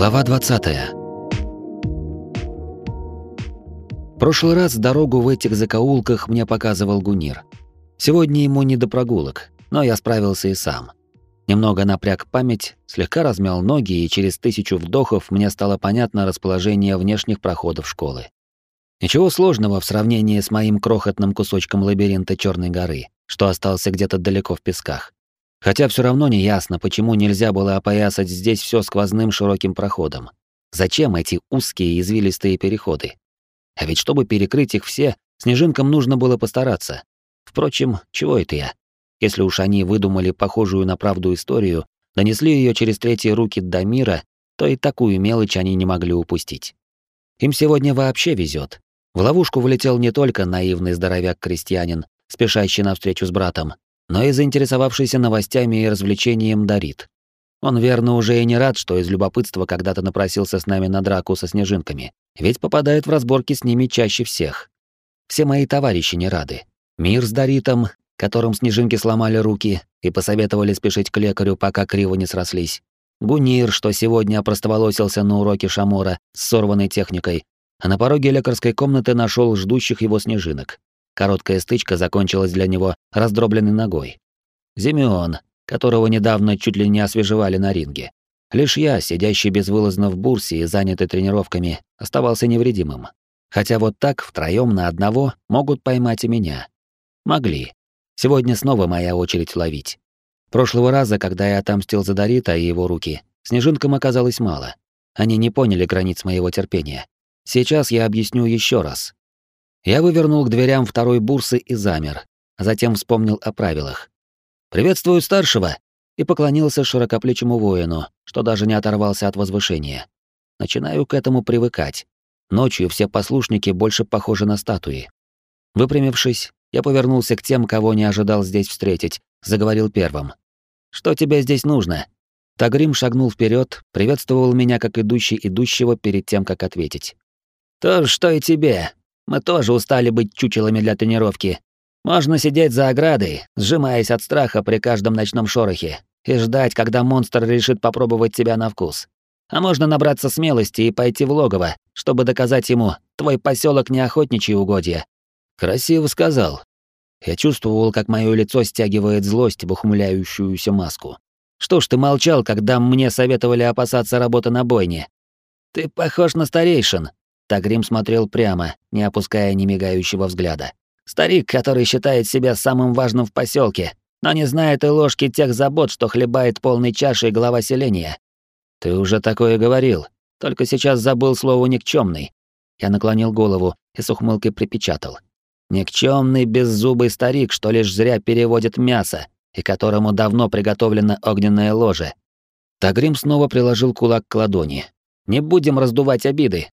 Глава 20. Прошлый раз дорогу в этих закоулках мне показывал Гунир. Сегодня ему не до прогулок, но я справился и сам. Немного напряг память, слегка размял ноги, и через тысячу вдохов мне стало понятно расположение внешних проходов школы. Ничего сложного в сравнении с моим крохотным кусочком лабиринта Черной горы, что остался где-то далеко в песках. Хотя все равно не ясно, почему нельзя было опоясать здесь все сквозным широким проходом. Зачем эти узкие извилистые переходы? А ведь чтобы перекрыть их все, снежинкам нужно было постараться. Впрочем, чего это я? Если уж они выдумали похожую на правду историю, донесли ее через третьи руки до мира, то и такую мелочь они не могли упустить. Им сегодня вообще везет. В ловушку влетел не только наивный здоровяк-крестьянин, спешащий навстречу с братом, но и заинтересовавшийся новостями и развлечением Дарит. Он верно уже и не рад, что из любопытства когда-то напросился с нами на драку со снежинками, ведь попадает в разборки с ними чаще всех. Все мои товарищи не рады. Мир с Даритом, которым снежинки сломали руки и посоветовали спешить к лекарю, пока криво не срослись. Гунир, что сегодня опростоволосился на уроке Шамора с сорванной техникой, а на пороге лекарской комнаты нашел ждущих его снежинок. Короткая стычка закончилась для него раздробленной ногой. Зимеон, которого недавно чуть ли не освежевали на ринге. Лишь я, сидящий безвылазно в бурсе и занятый тренировками, оставался невредимым. Хотя вот так, втроем на одного, могут поймать и меня. Могли. Сегодня снова моя очередь ловить. Прошлого раза, когда я отомстил за Дарита и его руки, снежинкам оказалось мало. Они не поняли границ моего терпения. Сейчас я объясню еще раз. Я вывернул к дверям второй бурсы и замер, а затем вспомнил о правилах. «Приветствую старшего!» и поклонился широкоплечему воину, что даже не оторвался от возвышения. Начинаю к этому привыкать. Ночью все послушники больше похожи на статуи. Выпрямившись, я повернулся к тем, кого не ожидал здесь встретить, заговорил первым. «Что тебе здесь нужно?» Тагрим шагнул вперед, приветствовал меня как идущий идущего перед тем, как ответить. «То, что и тебе. Мы тоже устали быть чучелами для тренировки. Можно сидеть за оградой, сжимаясь от страха при каждом ночном шорохе, и ждать, когда монстр решит попробовать тебя на вкус. А можно набраться смелости и пойти в логово, чтобы доказать ему, твой поселок не охотничьи угодья. Красиво сказал. Я чувствовал, как мое лицо стягивает злость в ухмыляющуюся маску. Что ж ты молчал, когда мне советовали опасаться работы на бойне? Ты похож на старейшин, Тагрим смотрел прямо, не опуская ни мигающего взгляда. Старик, который считает себя самым важным в поселке, но не знает и ложки тех забот, что хлебает полной чашей глава селения. Ты уже такое говорил, только сейчас забыл слово никчемный. Я наклонил голову и с ухмылкой припечатал. Никчемный беззубый старик, что лишь зря переводит мясо, и которому давно приготовлено огненное ложе. Тагрим снова приложил кулак к ладони. Не будем раздувать обиды,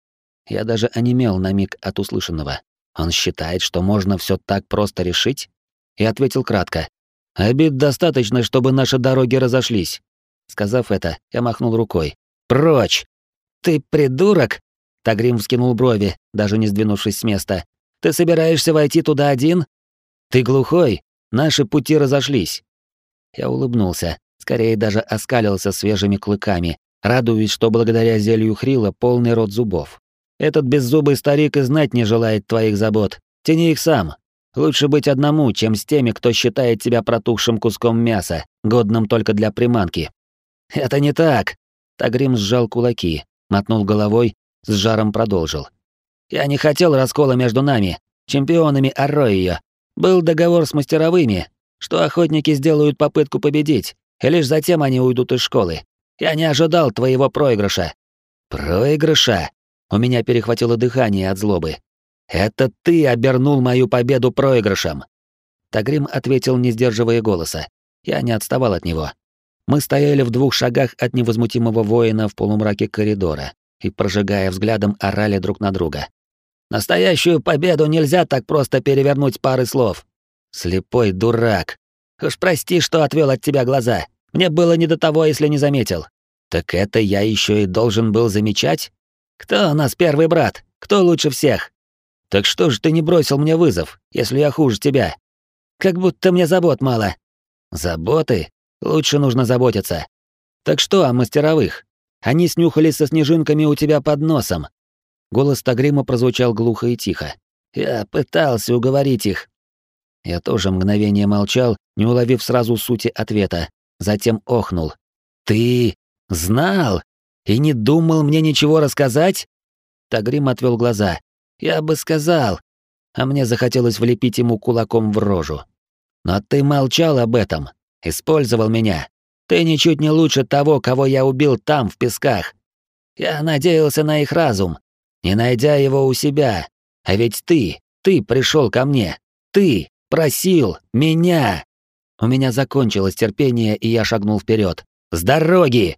я даже онемел на миг от услышанного. Он считает, что можно все так просто решить? И ответил кратко. «Обид достаточно, чтобы наши дороги разошлись». Сказав это, я махнул рукой. «Прочь!» «Ты придурок?» Тагрим вскинул брови, даже не сдвинувшись с места. «Ты собираешься войти туда один?» «Ты глухой? Наши пути разошлись». Я улыбнулся, скорее даже оскалился свежими клыками, радуясь, что благодаря зелью Хрила полный рот зубов. Этот беззубый старик и знать не желает твоих забот. Тяни их сам. Лучше быть одному, чем с теми, кто считает тебя протухшим куском мяса, годным только для приманки. Это не так. Тагрим сжал кулаки, мотнул головой, с жаром продолжил. Я не хотел раскола между нами, чемпионами Арроио. Был договор с мастеровыми, что охотники сделают попытку победить, и лишь затем они уйдут из школы. Я не ожидал твоего проигрыша. Проигрыша? У меня перехватило дыхание от злобы. «Это ты обернул мою победу проигрышем!» Тагрим ответил, не сдерживая голоса. Я не отставал от него. Мы стояли в двух шагах от невозмутимого воина в полумраке коридора и, прожигая взглядом, орали друг на друга. «Настоящую победу нельзя так просто перевернуть пары слов!» «Слепой дурак! Уж прости, что отвел от тебя глаза. Мне было не до того, если не заметил». «Так это я еще и должен был замечать?» Кто у нас первый брат? Кто лучше всех? Так что же ты не бросил мне вызов, если я хуже тебя? Как будто мне забот мало. Заботы? Лучше нужно заботиться. Так что о мастеровых? Они снюхались со снежинками у тебя под носом. Голос Тагрима прозвучал глухо и тихо. Я пытался уговорить их. Я тоже мгновение молчал, не уловив сразу сути ответа, затем охнул. Ты знал и не думал мне ничего рассказать? Тагрим отвел глаза. Я бы сказал, а мне захотелось влепить ему кулаком в рожу. Но ты молчал об этом, использовал меня. Ты ничуть не лучше того, кого я убил там, в песках. Я надеялся на их разум, не найдя его у себя. А ведь ты, ты пришел ко мне. Ты просил меня. У меня закончилось терпение, и я шагнул вперед. С дороги!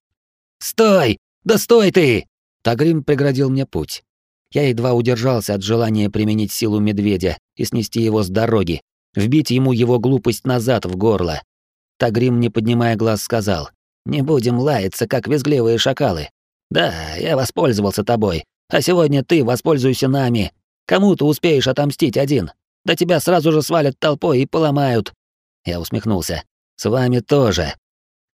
Стой! Да стой ты! Тагрим преградил мне путь. Я едва удержался от желания применить силу медведя и снести его с дороги, вбить ему его глупость назад в горло. Тагрим, не поднимая глаз, сказал, «Не будем лаяться, как визгливые шакалы. Да, я воспользовался тобой, а сегодня ты воспользуйся нами. Кому ты успеешь отомстить один? Да тебя сразу же свалят толпой и поломают». Я усмехнулся. «С вами тоже.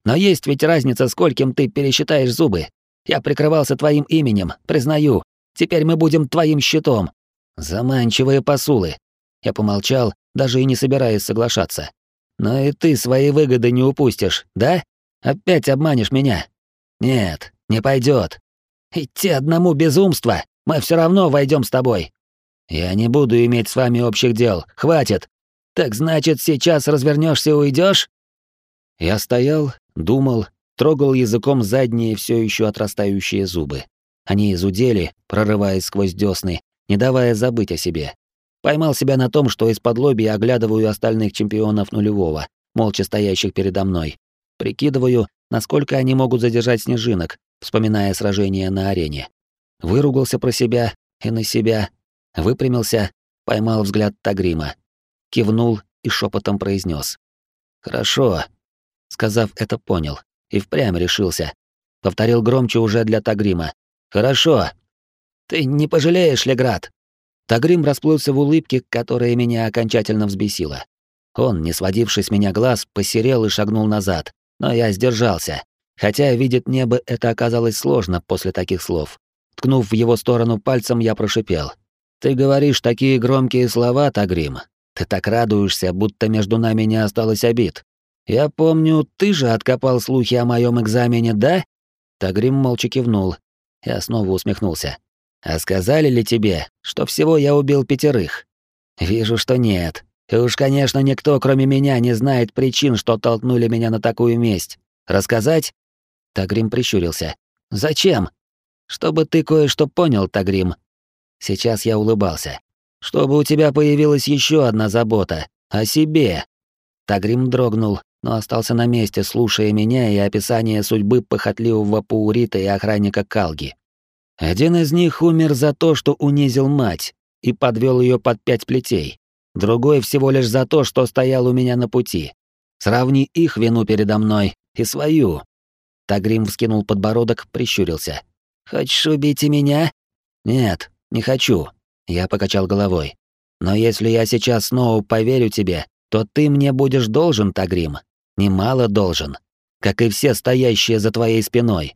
Но есть ведь разница, скольким ты пересчитаешь зубы. Я прикрывался твоим именем, признаю. Теперь мы будем твоим щитом. Заманчивые посулы. Я помолчал, даже и не собираясь соглашаться. Но и ты свои выгоды не упустишь, да? Опять обманешь меня? Нет, не пойдет. Идти одному безумство. Мы все равно войдем с тобой. Я не буду иметь с вами общих дел. Хватит. Так значит, сейчас развернешься и уйдешь? Я стоял, думал, трогал языком задние все еще отрастающие зубы. Они изудели, прорываясь сквозь десны, не давая забыть о себе. Поймал себя на том, что из-под лоби оглядываю остальных чемпионов нулевого, молча стоящих передо мной. Прикидываю, насколько они могут задержать снежинок, вспоминая сражение на арене. Выругался про себя и на себя, выпрямился, поймал взгляд Тагрима, кивнул и шепотом произнес: «Хорошо». Сказав это, понял и впрямь решился. Повторил громче уже для Тагрима. «Хорошо. Ты не пожалеешь, Леград?» Тагрим расплылся в улыбке, которая меня окончательно взбесила. Он, не сводивший с меня глаз, посерел и шагнул назад, но я сдержался. Хотя видеть небо это оказалось сложно после таких слов. Ткнув в его сторону пальцем, я прошипел. «Ты говоришь такие громкие слова, Тагрим. Ты так радуешься, будто между нами не осталось обид. Я помню, ты же откопал слухи о моем экзамене, да?» Тагрим молча кивнул. Я снова усмехнулся. А сказали ли тебе, что всего я убил пятерых? Вижу, что нет. И уж, конечно, никто, кроме меня, не знает причин, что толкнули меня на такую месть. Рассказать? Тагрим прищурился. Зачем? Чтобы ты кое-что понял, Тагрим. Сейчас я улыбался. Чтобы у тебя появилась еще одна забота о себе. Тагрим дрогнул, но остался на месте, слушая меня и описание судьбы похотливого паурита и охранника Калги. Один из них умер за то, что унизил мать и подвел ее под пять плетей. Другой всего лишь за то, что стоял у меня на пути. Сравни их вину передо мной и свою. Тагрим вскинул подбородок, прищурился. «Хочешь убить и меня?» «Нет, не хочу», — я покачал головой. «Но если я сейчас снова поверю тебе, то ты мне будешь должен, Тагрим. Немало должен. Как и все стоящие за твоей спиной.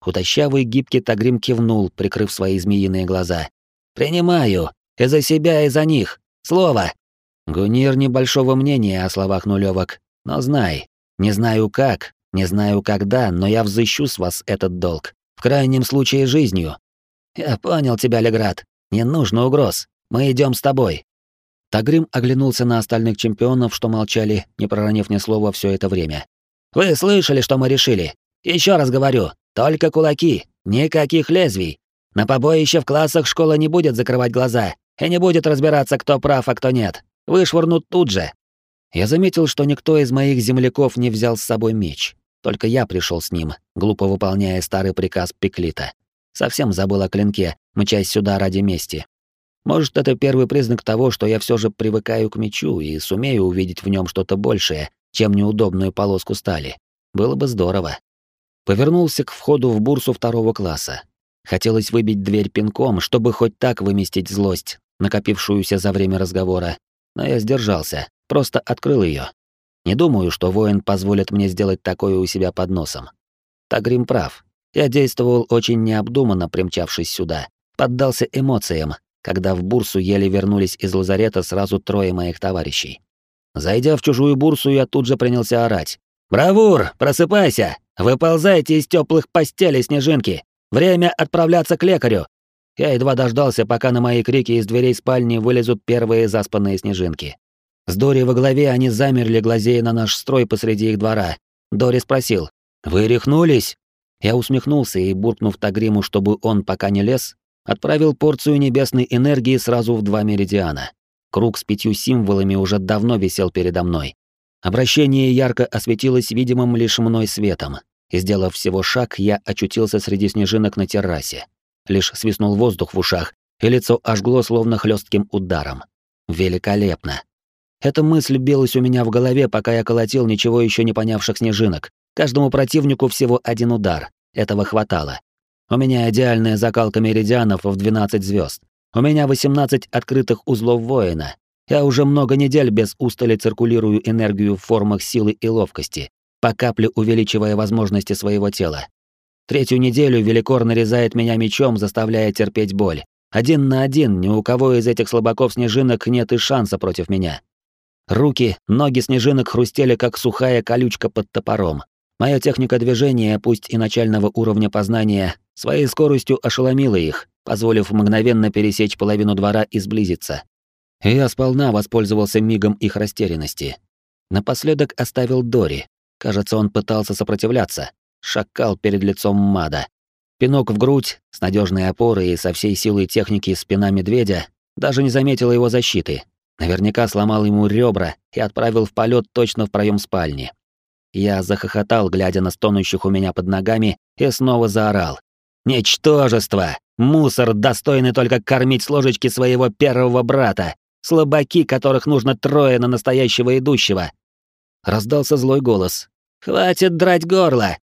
Худощавый гибкий Тагрим кивнул, прикрыв свои змеиные глаза. «Принимаю. И за себя, и за них. Слово!» Гунир небольшого мнения о словах нулевок. Но знай, не знаю как, не знаю когда, но я взыщу с вас этот долг. В крайнем случае жизнью. Я понял тебя, Леград. Не нужно угроз. Мы идем с тобой. Тагрим оглянулся на остальных чемпионов, что молчали, не проронив ни слова все это время. Вы слышали, что мы решили? Еще раз говорю, только кулаки, никаких лезвий. На побоище в классах школа не будет закрывать глаза и не будет разбираться, кто прав, а кто нет. Вышвырнут тут же. Я заметил, что никто из моих земляков не взял с собой меч. Только я пришел с ним, глупо выполняя старый приказ Пеклита. Совсем забыл о клинке, мчась сюда ради мести. Может, это первый признак того, что я все же привыкаю к мечу и сумею увидеть в нем что-то большее, чем неудобную полоску стали. Было бы здорово. Повернулся к входу в бурсу второго класса. Хотелось выбить дверь пинком, чтобы хоть так выместить злость, накопившуюся за время разговора. Но я сдержался, просто открыл ее. Не думаю, что воин позволит мне сделать такое у себя под носом. Тагрим прав. Я действовал очень необдуманно, примчавшись сюда. Поддался эмоциям, когда в бурсу еле вернулись из лазарета сразу трое моих товарищей. Зайдя в чужую бурсу, я тут же принялся орать. «Бравур, просыпайся! Выползайте из теплых постелей, снежинки! Время отправляться к лекарю!» Я едва дождался, пока на мои крики из дверей спальни вылезут первые заспанные снежинки. С Дори во главе они замерли, глазея на наш строй посреди их двора. Дори спросил, «Вы рехнулись?» Я усмехнулся и, буркнув Тагриму, чтобы он пока не лез, отправил порцию небесной энергии сразу в два меридиана. Круг с пятью символами уже давно висел передо мной. Обращение ярко осветилось видимым лишь мной светом, и, сделав всего шаг, я очутился среди снежинок на террасе. Лишь свистнул воздух в ушах, и лицо ожгло словно хлестким ударом. Великолепно. Эта мысль билась у меня в голове, пока я колотил ничего еще не понявших снежинок. Каждому противнику всего один удар. Этого хватало. У меня идеальная закалка меридианов в 12 звезд. У меня 18 открытых узлов воина. Я уже много недель без устали циркулирую энергию в формах силы и ловкости, по капле увеличивая возможности своего тела. Третью неделю Великор нарезает меня мечом, заставляя терпеть боль. Один на один, ни у кого из этих слабаков снежинок нет и шанса против меня. Руки, ноги снежинок хрустели, как сухая колючка под топором. Моя техника движения, пусть и начального уровня познания, своей скоростью ошеломила их, позволив мгновенно пересечь половину двора и сблизиться. И я сполна воспользовался мигом их растерянности. Напоследок оставил Дори. Кажется, он пытался сопротивляться. Шакал перед лицом Мада. Пинок в грудь, с надежной опорой и со всей силой техники спина медведя, даже не заметила его защиты, Наверняка сломал ему ребра и отправил в полет точно в проем спальни. Я захохотал, глядя на стонущих у меня под ногами, и снова заорал. «Ничтожество! Мусор, достойный только кормить с ложечки своего первого брата! Слабаки, которых нужно трое на настоящего идущего!» Раздался злой голос. «Хватит драть горло!»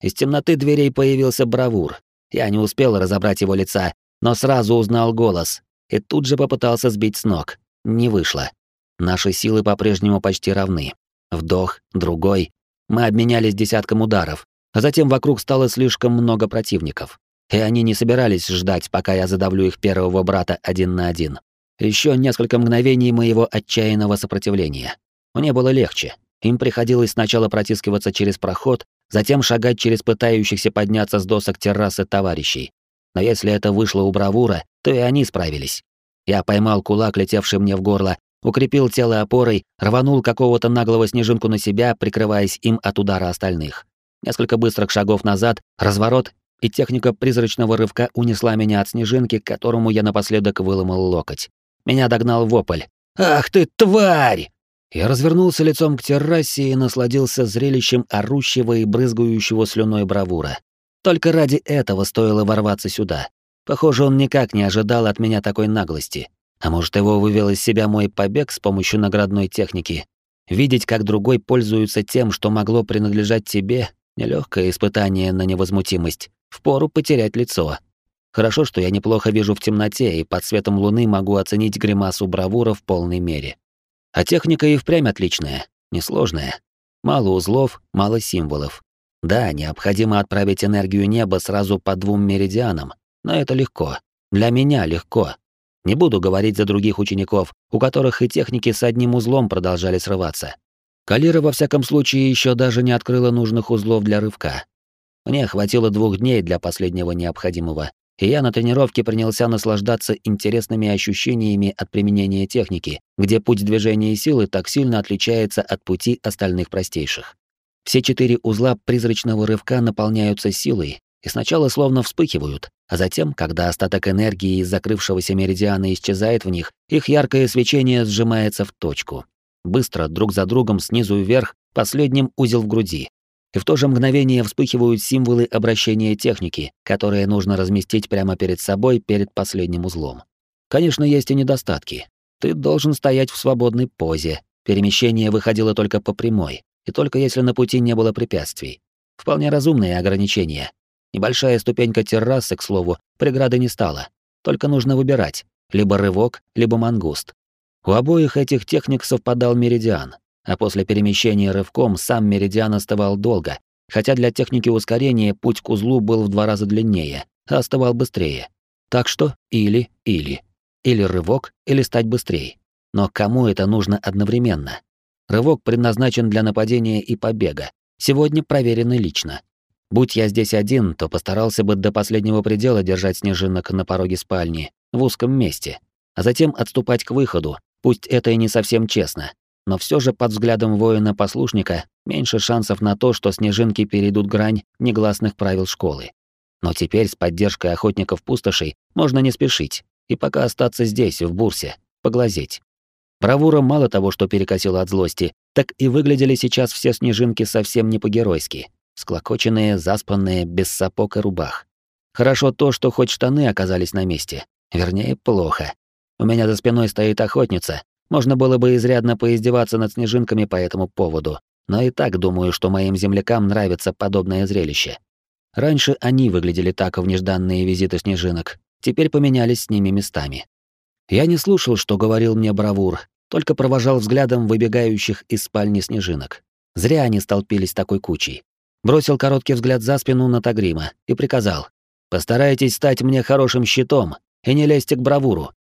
Из темноты дверей появился бравур. Я не успел разобрать его лица, но сразу узнал голос и тут же попытался сбить с ног. Не вышло. Наши силы по-прежнему почти равны. Вдох, другой. Мы обменялись десятком ударов, а затем вокруг стало слишком много противников. И они не собирались ждать, пока я задавлю их первого брата один на один. Еще несколько мгновений моего отчаянного сопротивления. Мне было легче. Им приходилось сначала протискиваться через проход, затем шагать через пытающихся подняться с досок террасы товарищей. Но если это вышло у бравура, то и они справились. Я поймал кулак, летевший мне в горло, укрепил тело опорой, рванул какого-то наглого снежинку на себя, прикрываясь им от удара остальных. Несколько быстрых шагов назад, разворот, и техника призрачного рывка унесла меня от снежинки, которому я напоследок выломал локоть. Меня догнал вопль. «Ах ты, тварь!» Я развернулся лицом к террасе и насладился зрелищем орущего и брызгающего слюной бравура. Только ради этого стоило ворваться сюда. Похоже, он никак не ожидал от меня такой наглости. А может, его вывел из себя мой побег с помощью наградной техники. Видеть, как другой пользуется тем, что могло принадлежать тебе, нелегкое испытание на невозмутимость. Впору потерять лицо. Хорошо, что я неплохо вижу в темноте и под светом луны могу оценить гримасу бравура в полной мере. А техника и впрямь отличная, несложная. Мало узлов, мало символов. Да, необходимо отправить энергию неба сразу по двум меридианам, но это легко. Для меня легко. Не буду говорить за других учеников, у которых и техники с одним узлом продолжали срываться. Калира, во всяком случае, еще даже не открыла нужных узлов для рывка. Мне хватило двух дней для последнего необходимого, и я на тренировке принялся наслаждаться интересными ощущениями от применения техники, где путь движения силы так сильно отличается от пути остальных простейших. Все четыре узла призрачного рывка наполняются силой, и сначала словно вспыхивают, а затем, когда остаток энергии из закрывшегося меридиана исчезает в них, их яркое свечение сжимается в точку. Быстро, друг за другом, снизу вверх, последним узел в груди. И в то же мгновение вспыхивают символы обращения техники, которые нужно разместить прямо перед собой перед последним узлом. Конечно, есть и недостатки. Ты должен стоять в свободной позе. Перемещение выходило только по прямой, и только если на пути не было препятствий. Вполне разумные ограничения, Небольшая ступенька террасы, к слову, преграды не стала. Только нужно выбирать. Либо рывок, либо мангуст. У обоих этих техник совпадал меридиан, а после перемещения рывком сам меридиан оставал долго, хотя для техники ускорения путь к узлу был в два раза длиннее, а остывал быстрее. Так что или-или. Или рывок, или стать быстрее. Но кому это нужно одновременно? Рывок предназначен для нападения и побега. Сегодня проверенный лично. Будь я здесь один, то постарался бы до последнего предела держать снежинок на пороге спальни, в узком месте, а затем отступать к выходу, пусть это и не совсем честно. Но все же под взглядом воина-послушника меньше шансов на то, что снежинки перейдут грань негласных правил школы. Но теперь с поддержкой охотников пустошей можно не спешить и пока остаться здесь, в бурсе, поглазеть. Бравура мало того, что перекосила от злости, так и выглядели сейчас все снежинки совсем не по-геройски. Склокоченные, заспанные, без сапог и рубах. Хорошо то, что хоть штаны оказались на месте. Вернее, плохо. У меня за спиной стоит охотница. Можно было бы изрядно поиздеваться над снежинками по этому поводу. Но и так думаю, что моим землякам нравится подобное зрелище. Раньше они выглядели так в нежданные визиты снежинок. Теперь поменялись с ними местами. Я не слушал, что говорил мне Бравур, только провожал взглядом выбегающих из спальни снежинок. Зря они столпились такой кучей. Бросил короткий взгляд за спину на Тагрима и приказал. «Постарайтесь стать мне хорошим щитом и не лезьте к Бравуру».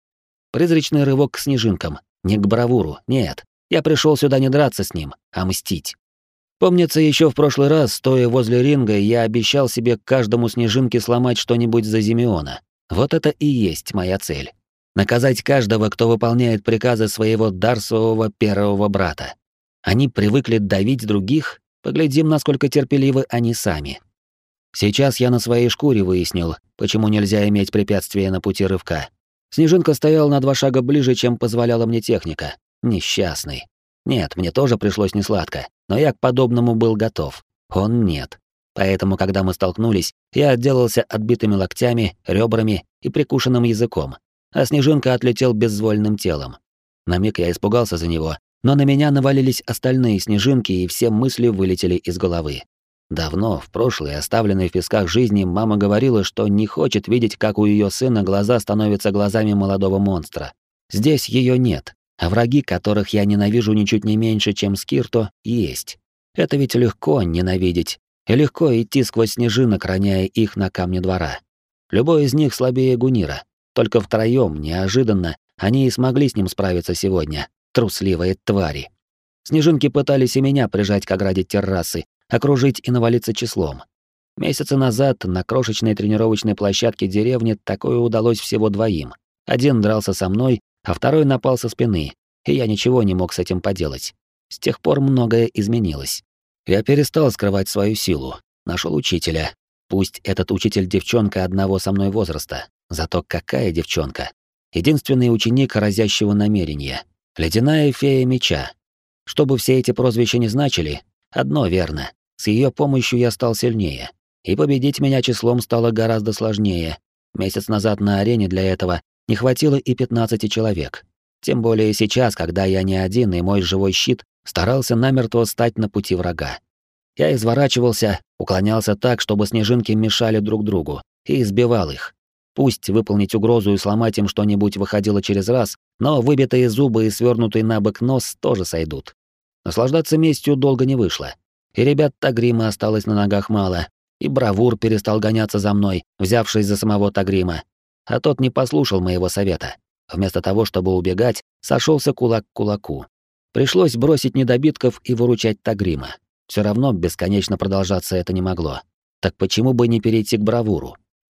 Призрачный рывок к снежинкам. Не к Бравуру, нет. Я пришел сюда не драться с ним, а мстить. Помнится, еще в прошлый раз, стоя возле ринга, я обещал себе каждому снежинке сломать что-нибудь за Зимеона. Вот это и есть моя цель. Наказать каждого, кто выполняет приказы своего дарсового первого брата. Они привыкли давить других, Поглядим, насколько терпеливы они сами. Сейчас я на своей шкуре выяснил, почему нельзя иметь препятствия на пути рывка. Снежинка стоял на два шага ближе, чем позволяла мне техника. Несчастный. Нет, мне тоже пришлось несладко, но я к подобному был готов. Он нет. Поэтому, когда мы столкнулись, я отделался отбитыми локтями, ребрами и прикушенным языком, а Снежинка отлетел безвольным телом. На миг я испугался за него, но на меня навалились остальные снежинки, и все мысли вылетели из головы. Давно, в прошлой, оставленной в песках жизни, мама говорила, что не хочет видеть, как у ее сына глаза становятся глазами молодого монстра. Здесь ее нет, а враги, которых я ненавижу ничуть не меньше, чем Скирто, есть. Это ведь легко ненавидеть, и легко идти сквозь снежинок, роняя их на камне двора. Любой из них слабее Гунира. Только втроем, неожиданно, они и смогли с ним справиться сегодня, Трусливые твари. Снежинки пытались и меня прижать к ограде террасы, окружить и навалиться числом. Месяцы назад на крошечной тренировочной площадке деревни такое удалось всего двоим. Один дрался со мной, а второй напал со спины, и я ничего не мог с этим поделать. С тех пор многое изменилось. Я перестал скрывать свою силу, нашел учителя. Пусть этот учитель девчонка одного со мной возраста, зато какая девчонка. Единственный ученик разящего намерения, Ледяная фея меча. Что бы все эти прозвища не значили, одно верно. С ее помощью я стал сильнее. И победить меня числом стало гораздо сложнее. Месяц назад на арене для этого не хватило и 15 человек. Тем более сейчас, когда я не один, и мой живой щит старался намертво стать на пути врага. Я изворачивался, уклонялся так, чтобы снежинки мешали друг другу, и избивал их. Пусть выполнить угрозу и сломать им что-нибудь выходило через раз, но выбитые зубы и свернутый на бок нос тоже сойдут. Наслаждаться местью долго не вышло. И ребят Тагрима осталось на ногах мало, и Бравур перестал гоняться за мной, взявшись за самого Тагрима. А тот не послушал моего совета. Вместо того, чтобы убегать, сошелся кулак к кулаку. Пришлось бросить недобитков и выручать Тагрима. Все равно бесконечно продолжаться это не могло. Так почему бы не перейти к Бравуру?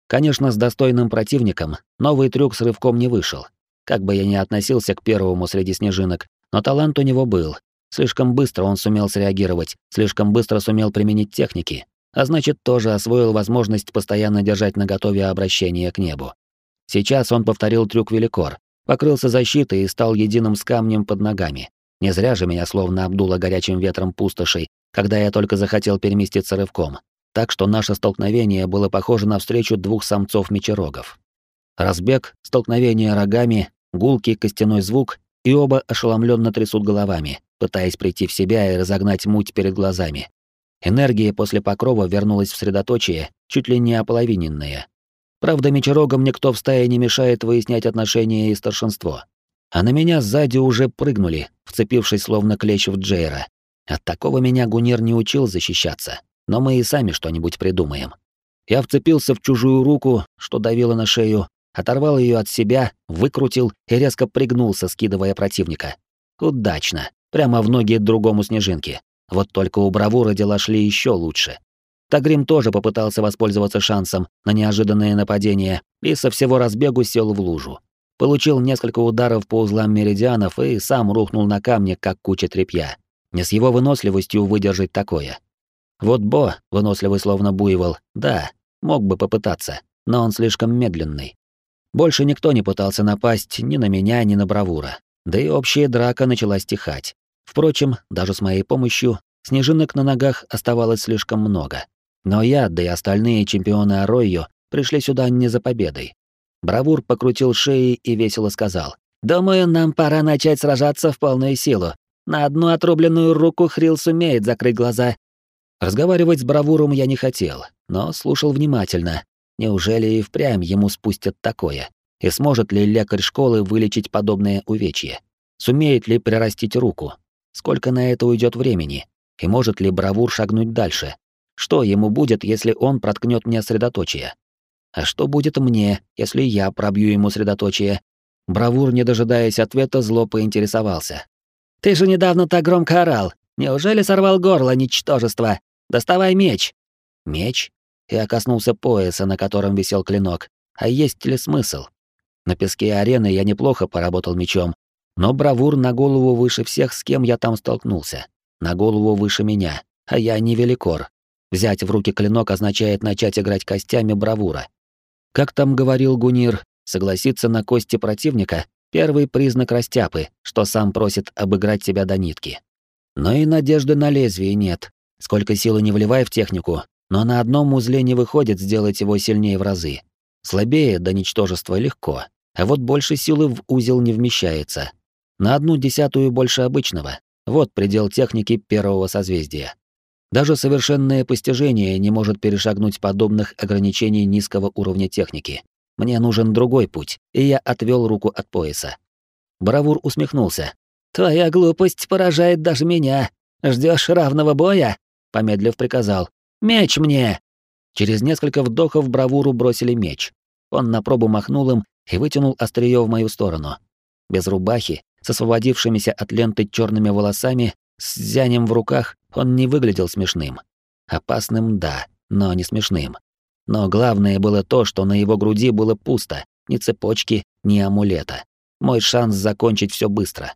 Конечно, с достойным противником новый трюк с рывком не вышел. Как бы я ни относился к первому среди снежинок, но талант у него был. Слишком быстро он сумел среагировать, слишком быстро сумел применить техники, а значит, тоже освоил возможность постоянно держать наготове обращение к небу. Сейчас он повторил трюк великор, покрылся защитой и стал единым с камнем под ногами. Не зря же меня словно обдуло горячим ветром пустошей, когда я только захотел переместиться рывком так что наше столкновение было похоже на встречу двух самцов-мечерогов. Разбег, столкновение рогами, гулкий костяной звук, и оба ошеломленно трясут головами, пытаясь прийти в себя и разогнать муть перед глазами. Энергия после покрова вернулась в средоточие, чуть ли не ополовиненная. Правда, мечерогам никто в стае не мешает выяснять отношения и старшинство. А на меня сзади уже прыгнули, вцепившись словно клещ в Джейра. От такого меня Гунир не учил защищаться. Но мы и сами что-нибудь придумаем. Я вцепился в чужую руку, что давило на шею, оторвал ее от себя, выкрутил и резко пригнулся, скидывая противника. Удачно, прямо в ноги другому снежинке. Вот только у бравуры дела шли еще лучше. Тагрим тоже попытался воспользоваться шансом на неожиданное нападение и со всего разбегу сел в лужу. Получил несколько ударов по узлам меридианов и сам рухнул на камне, как куча тряпья. Не с его выносливостью выдержать такое. Вот Бо, выносливый словно буйвол, да, мог бы попытаться, но он слишком медленный. Больше никто не пытался напасть ни на меня, ни на бравура. Да и общая драка начала стихать. Впрочем, даже с моей помощью, снежинок на ногах оставалось слишком много. Но я, да и остальные чемпионы Аройо пришли сюда не за победой. Бравур покрутил шеи и весело сказал. «Думаю, нам пора начать сражаться в полную силу. На одну отрубленную руку Хрил сумеет закрыть глаза». Разговаривать с Бравуром я не хотел, но слушал внимательно. Неужели и впрямь ему спустят такое? И сможет ли лекарь школы вылечить подобное увечье? Сумеет ли прирастить руку? Сколько на это уйдет времени? И может ли Бравур шагнуть дальше? Что ему будет, если он проткнет мне средоточие? А что будет мне, если я пробью ему средоточие? Бравур, не дожидаясь ответа, зло поинтересовался. «Ты же недавно так громко орал. Неужели сорвал горло, ничтожество? Доставай меч!» «Меч?» Я коснулся пояса, на котором висел клинок. А есть ли смысл? На песке арены я неплохо поработал мечом, но бравур на голову выше всех, с кем я там столкнулся. На голову выше меня, а я не великор. Взять в руки клинок означает начать играть костями бравура. Как там говорил Гунир, согласиться на кости противника — первый признак растяпы, что сам просит обыграть тебя до нитки. Но и надежды на лезвие нет. Сколько силы не вливай в технику, но на одном узле не выходит сделать его сильнее в разы. Слабее до ничтожества легко, а вот больше силы в узел не вмещается. На одну десятую больше обычного. Вот предел техники первого созвездия. Даже совершенное постижение не может перешагнуть подобных ограничений низкого уровня техники. Мне нужен другой путь, и я отвел руку от пояса. Бравур усмехнулся. «Твоя глупость поражает даже меня. Ждешь равного боя?» Помедлив приказал. «Меч мне!» Через несколько вдохов Бравуру бросили меч. Он на пробу махнул им и вытянул острие в мою сторону. Без рубахи, с освободившимися от ленты черными волосами, с зянем в руках он не выглядел смешным. Опасным — да, но не смешным. Но главное было то, что на его груди было пусто, ни цепочки, ни амулета. Мой шанс закончить все быстро.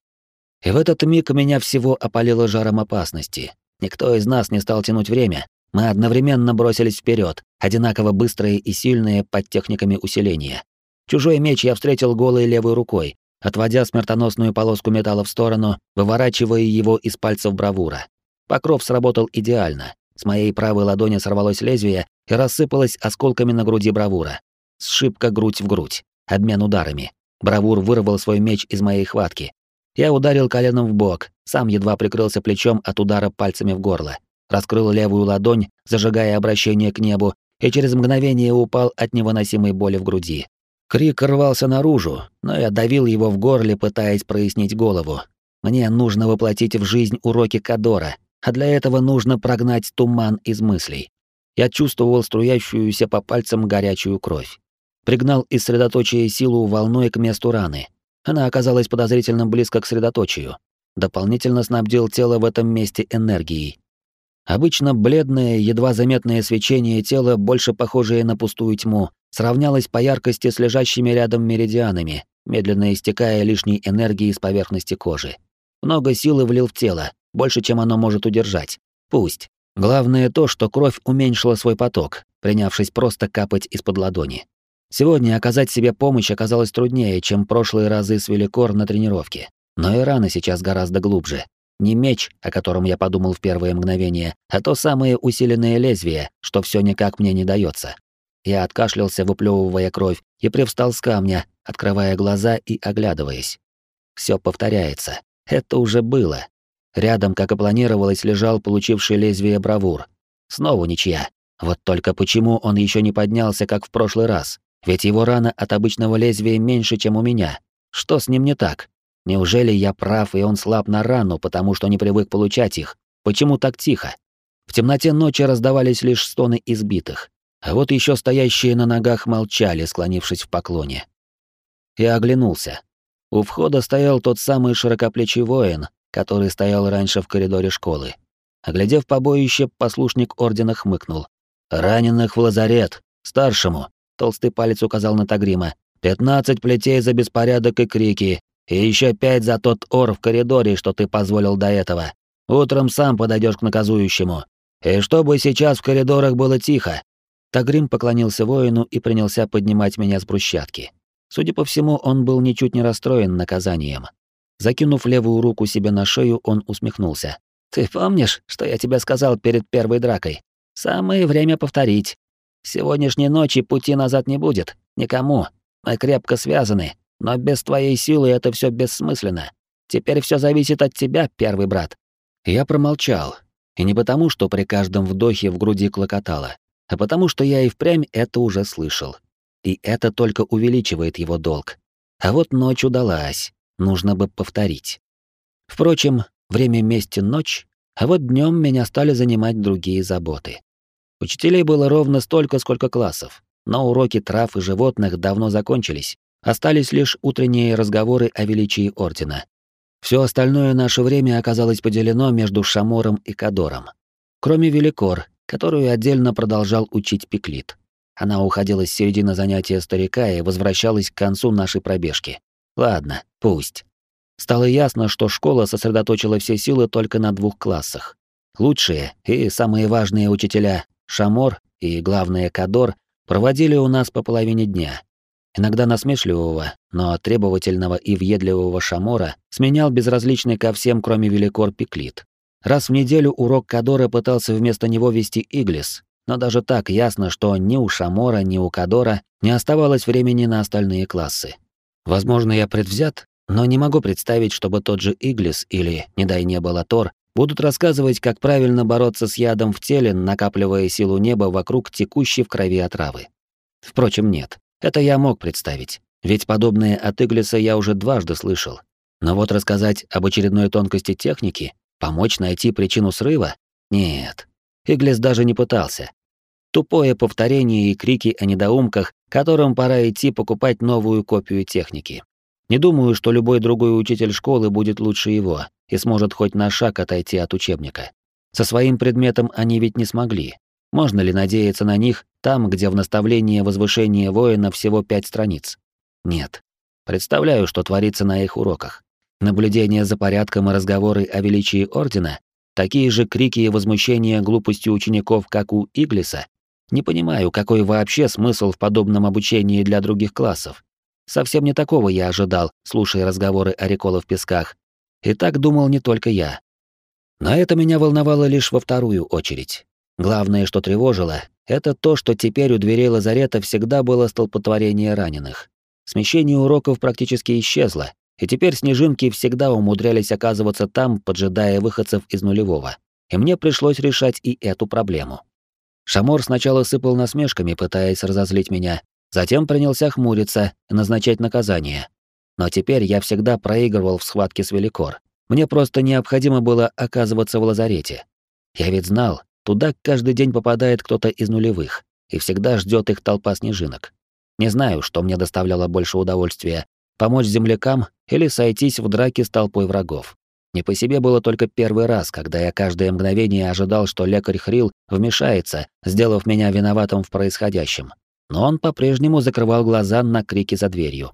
И в этот миг меня всего опалило жаром опасности. Никто из нас не стал тянуть время. Мы одновременно бросились вперед, одинаково быстрые и сильные под техниками усиления. Чужой меч я встретил голой левой рукой, отводя смертоносную полоску металла в сторону, выворачивая его из пальцев бравура. Покров сработал идеально. С моей правой ладони сорвалось лезвие и рассыпалось осколками на груди бравура. Сшибка грудь в грудь. Обмен ударами. Бравур вырвал свой меч из моей хватки. Я ударил коленом в бок, сам едва прикрылся плечом от удара пальцами в горло. Раскрыл левую ладонь, зажигая обращение к небу, и через мгновение упал от невыносимой боли в груди. Крик рвался наружу, но я давил его в горле, пытаясь прояснить голову. Мне нужно воплотить в жизнь уроки Кадора, а для этого нужно прогнать туман из мыслей. Я чувствовал струящуюся по пальцам горячую кровь. Пригнал из средоточия силу волной к месту раны. Она оказалась подозрительно близко к средоточию. Дополнительно снабдил тело в этом месте энергией. Обычно бледное, едва заметное свечение тела, больше похожее на пустую тьму, сравнялось по яркости с лежащими рядом меридианами, медленно истекая лишней энергией с поверхности кожи. Много силы влил в тело, больше, чем оно может удержать. Пусть. Главное то, что кровь уменьшила свой поток, принявшись просто капать из-под ладони. Сегодня оказать себе помощь оказалось труднее, чем прошлые разы с Великор на тренировке. Но и раны сейчас гораздо глубже. Не меч, о котором я подумал в первое мгновение, а то самое усиленное лезвие, что все никак мне не дается. Я откашлялся, выплевывая кровь, и привстал с камня, открывая глаза и оглядываясь. Все повторяется. Это уже было. Рядом, как и планировалось, лежал получивший лезвие бравур. Снова ничья. Вот только почему он еще не поднялся, как в прошлый раз? Ведь его рана от обычного лезвия меньше, чем у меня. Что с ним не так? Неужели я прав, и он слаб на рану, потому что не привык получать их? Почему так тихо? В темноте ночи раздавались лишь стоны избитых, а вот еще стоящие на ногах молчали, склонившись в поклоне. Я оглянулся. У входа стоял тот самый широкоплечий воин, который стоял раньше в коридоре школы. Оглядев побоище, послушник ордена хмыкнул. «Раненых в лазарет! Старшему!» — толстый палец указал на Тагрима. «Пятнадцать плетей за беспорядок и крики, и еще пять за тот ор в коридоре, что ты позволил до этого. Утром сам подойдешь к наказующему. И чтобы сейчас в коридорах было тихо». Тагрим поклонился воину и принялся поднимать меня с брусчатки. Судя по всему, он был ничуть не расстроен наказанием. Закинув левую руку себе на шею, он усмехнулся. «Ты помнишь, что я тебе сказал перед первой дракой? Самое время повторить. Сегодняшней ночи пути назад не будет. Никому. Мы крепко связаны. Но без твоей силы это все бессмысленно. Теперь все зависит от тебя, первый брат». Я промолчал. И не потому, что при каждом вдохе в груди клокотало, а потому, что я и впрямь это уже слышал и это только увеличивает его долг. А вот ночь удалась, нужно бы повторить. Впрочем, время мести ночь, а вот днем меня стали занимать другие заботы. Учителей было ровно столько, сколько классов, но уроки трав и животных давно закончились, остались лишь утренние разговоры о величии Ордена. Все остальное наше время оказалось поделено между Шамором и Кадором. Кроме Великор, которую отдельно продолжал учить Пеклит. Она уходила с середины занятия старика и возвращалась к концу нашей пробежки. Ладно, пусть. Стало ясно, что школа сосредоточила все силы только на двух классах. Лучшие и самые важные учителя, Шамор и, главное, Кадор, проводили у нас по половине дня. Иногда насмешливого, но требовательного и въедливого Шамора сменял безразличный ко всем, кроме Великор Пеклит. Раз в неделю урок Кадора пытался вместо него вести Иглис, но даже так ясно, что ни у Шамора, ни у Кадора не оставалось времени на остальные классы. Возможно, я предвзят, но не могу представить, чтобы тот же Иглис или, не дай небо, Латор будут рассказывать, как правильно бороться с ядом в теле, накапливая силу неба вокруг текущей в крови отравы. Впрочем, нет. Это я мог представить. Ведь подобное от Иглиса я уже дважды слышал. Но вот рассказать об очередной тонкости техники, помочь найти причину срыва? Нет. Иглис даже не пытался. Тупое повторение и крики о недоумках, которым пора идти покупать новую копию техники. Не думаю, что любой другой учитель школы будет лучше его и сможет хоть на шаг отойти от учебника. Со своим предметом они ведь не смогли. Можно ли надеяться на них там, где в наставлении возвышения воина всего пять страниц? Нет. Представляю, что творится на их уроках. Наблюдение за порядком и разговоры о величии Ордена, такие же крики и возмущения глупостью учеников, как у Иглиса, не понимаю, какой вообще смысл в подобном обучении для других классов. Совсем не такого я ожидал, слушая разговоры о Рекола в песках. И так думал не только я. Но это меня волновало лишь во вторую очередь. Главное, что тревожило, это то, что теперь у дверей лазарета всегда было столпотворение раненых. Смещение уроков практически исчезло, и теперь снежинки всегда умудрялись оказываться там, поджидая выходцев из нулевого. И мне пришлось решать и эту проблему. Шамор сначала сыпал насмешками, пытаясь разозлить меня, затем принялся хмуриться и назначать наказание. Но теперь я всегда проигрывал в схватке с Великор. Мне просто необходимо было оказываться в лазарете. Я ведь знал, туда каждый день попадает кто-то из нулевых, и всегда ждет их толпа снежинок. Не знаю, что мне доставляло больше удовольствия — помочь землякам или сойтись в драке с толпой врагов. Не по себе было только первый раз, когда я каждое мгновение ожидал, что лекарь Хрил вмешается, сделав меня виноватым в происходящем. Но он по-прежнему закрывал глаза на крики за дверью.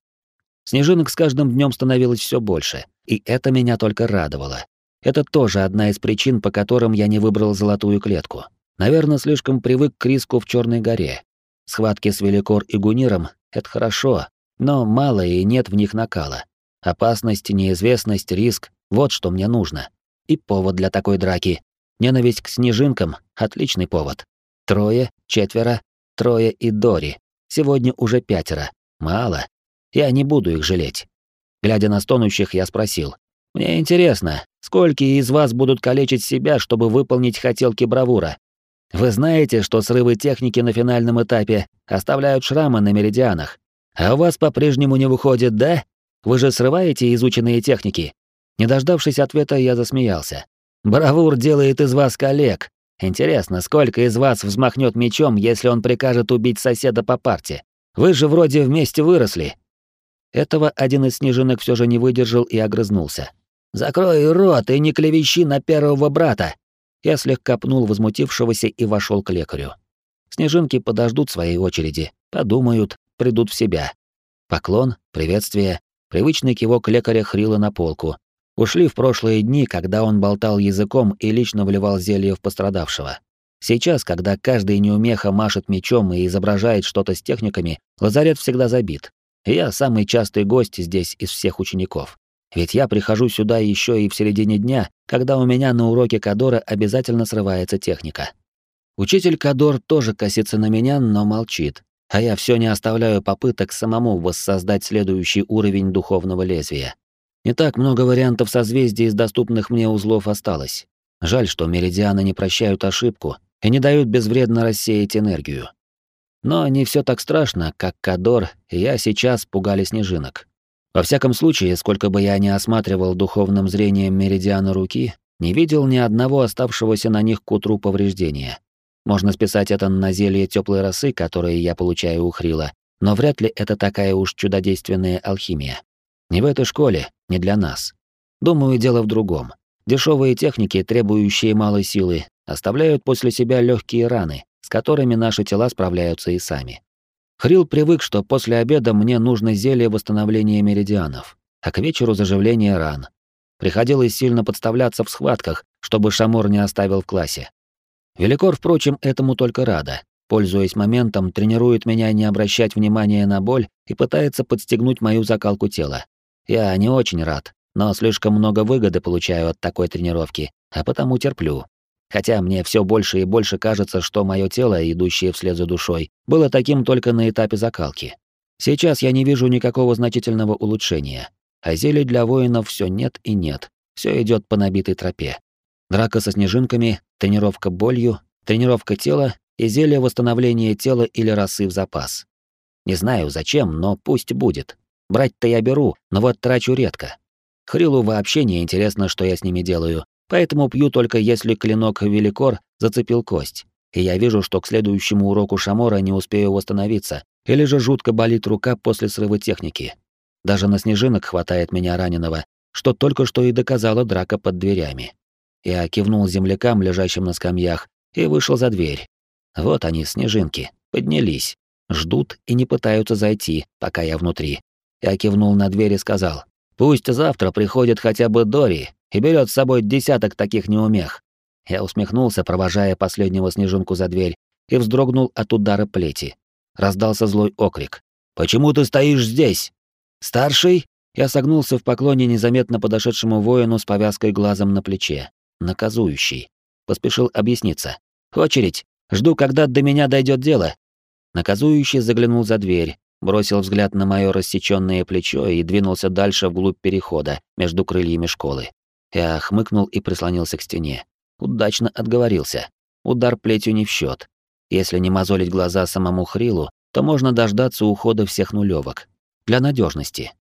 Снежинок с каждым днем становилось все больше, и это меня только радовало. Это тоже одна из причин, по которым я не выбрал золотую клетку. Наверное, слишком привык к риску в Черной горе. Схватки с Великор и Гуниром — это хорошо, но мало и нет в них накала. Опасность, неизвестность, риск вот что мне нужно. И повод для такой драки. Ненависть к снежинкам — отличный повод. Трое, четверо, трое и Дори. Сегодня уже пятеро. Мало. Я не буду их жалеть. Глядя на стонущих, я спросил. «Мне интересно, сколько из вас будут калечить себя, чтобы выполнить хотелки бравура? Вы знаете, что срывы техники на финальном этапе оставляют шрамы на меридианах. А у вас по-прежнему не выходит, да? Вы же срываете изученные техники. Не дождавшись ответа, я засмеялся. «Бравур делает из вас коллег. Интересно, сколько из вас взмахнет мечом, если он прикажет убить соседа по парте? Вы же вроде вместе выросли. Этого один из снежинок все же не выдержал и огрызнулся. Закрой рот и не клевещи на первого брата. Я слегка пнул возмутившегося и вошел к лекарю. Снежинки подождут своей очереди, подумают, придут в себя. Поклон, приветствие, привычный кивок лекаря хрила на полку. Ушли в прошлые дни, когда он болтал языком и лично вливал зелье в пострадавшего. Сейчас, когда каждый неумеха машет мечом и изображает что-то с техниками, лазарет всегда забит. Я самый частый гость здесь из всех учеников. Ведь я прихожу сюда еще и в середине дня, когда у меня на уроке Кадора обязательно срывается техника. Учитель Кадор тоже косится на меня, но молчит, а я все не оставляю попыток самому воссоздать следующий уровень духовного лезвия. Не так много вариантов созвездий из доступных мне узлов осталось. Жаль, что меридианы не прощают ошибку и не дают безвредно рассеять энергию. Но не все так страшно, как Кадор и я сейчас пугали снежинок. Во всяком случае, сколько бы я ни осматривал духовным зрением меридианы руки, не видел ни одного оставшегося на них к утру повреждения. Можно списать это на зелье теплой росы, которые я получаю у Хрила, но вряд ли это такая уж чудодейственная алхимия. Не в этой школе, не для нас. Думаю, дело в другом. Дешевые техники, требующие малой силы, оставляют после себя легкие раны, с которыми наши тела справляются и сами. Хрил привык, что после обеда мне нужно зелье восстановления меридианов, а к вечеру заживление ран. Приходилось сильно подставляться в схватках, чтобы Шамор не оставил в классе. Великор, впрочем, этому только рада. Пользуясь моментом, тренирует меня не обращать внимания на боль и пытается подстегнуть мою закалку тела. Я не очень рад, но слишком много выгоды получаю от такой тренировки, а потому терплю. Хотя мне все больше и больше кажется, что мое тело, идущее вслед за душой, было таким только на этапе закалки. Сейчас я не вижу никакого значительного улучшения, а зелий для воинов все нет и нет, все идет по набитой тропе. Драка со снежинками, тренировка болью, тренировка тела и зелье восстановления тела или расы в запас. Не знаю зачем, но пусть будет. Брать-то я беру, но вот трачу редко. Хрилу вообще не интересно, что я с ними делаю, Поэтому пью только если клинок Великор зацепил кость, и я вижу, что к следующему уроку Шамора не успею восстановиться, или же жутко болит рука после срыва техники. Даже на снежинок хватает меня раненого, что только что и доказала драка под дверями. Я кивнул землякам, лежащим на скамьях, и вышел за дверь. Вот они, снежинки, поднялись, ждут и не пытаются зайти, пока я внутри. Я кивнул на дверь и сказал, «Пусть завтра приходит хотя бы Дори и берет с собой десяток таких неумех. Я усмехнулся, провожая последнего снежинку за дверь, и вздрогнул от удара плети. Раздался злой окрик. «Почему ты стоишь здесь?» «Старший?» Я согнулся в поклоне незаметно подошедшему воину с повязкой глазом на плече. Наказующий. Поспешил объясниться. «Очередь! Жду, когда до меня дойдет дело!» Наказующий заглянул за дверь, бросил взгляд на мое рассечённое плечо и двинулся дальше вглубь перехода между крыльями школы. Я хмыкнул и прислонился к стене. Удачно отговорился. Удар плетью не в счет. Если не мозолить глаза самому Хрилу, то можно дождаться ухода всех нулевок. Для надежности.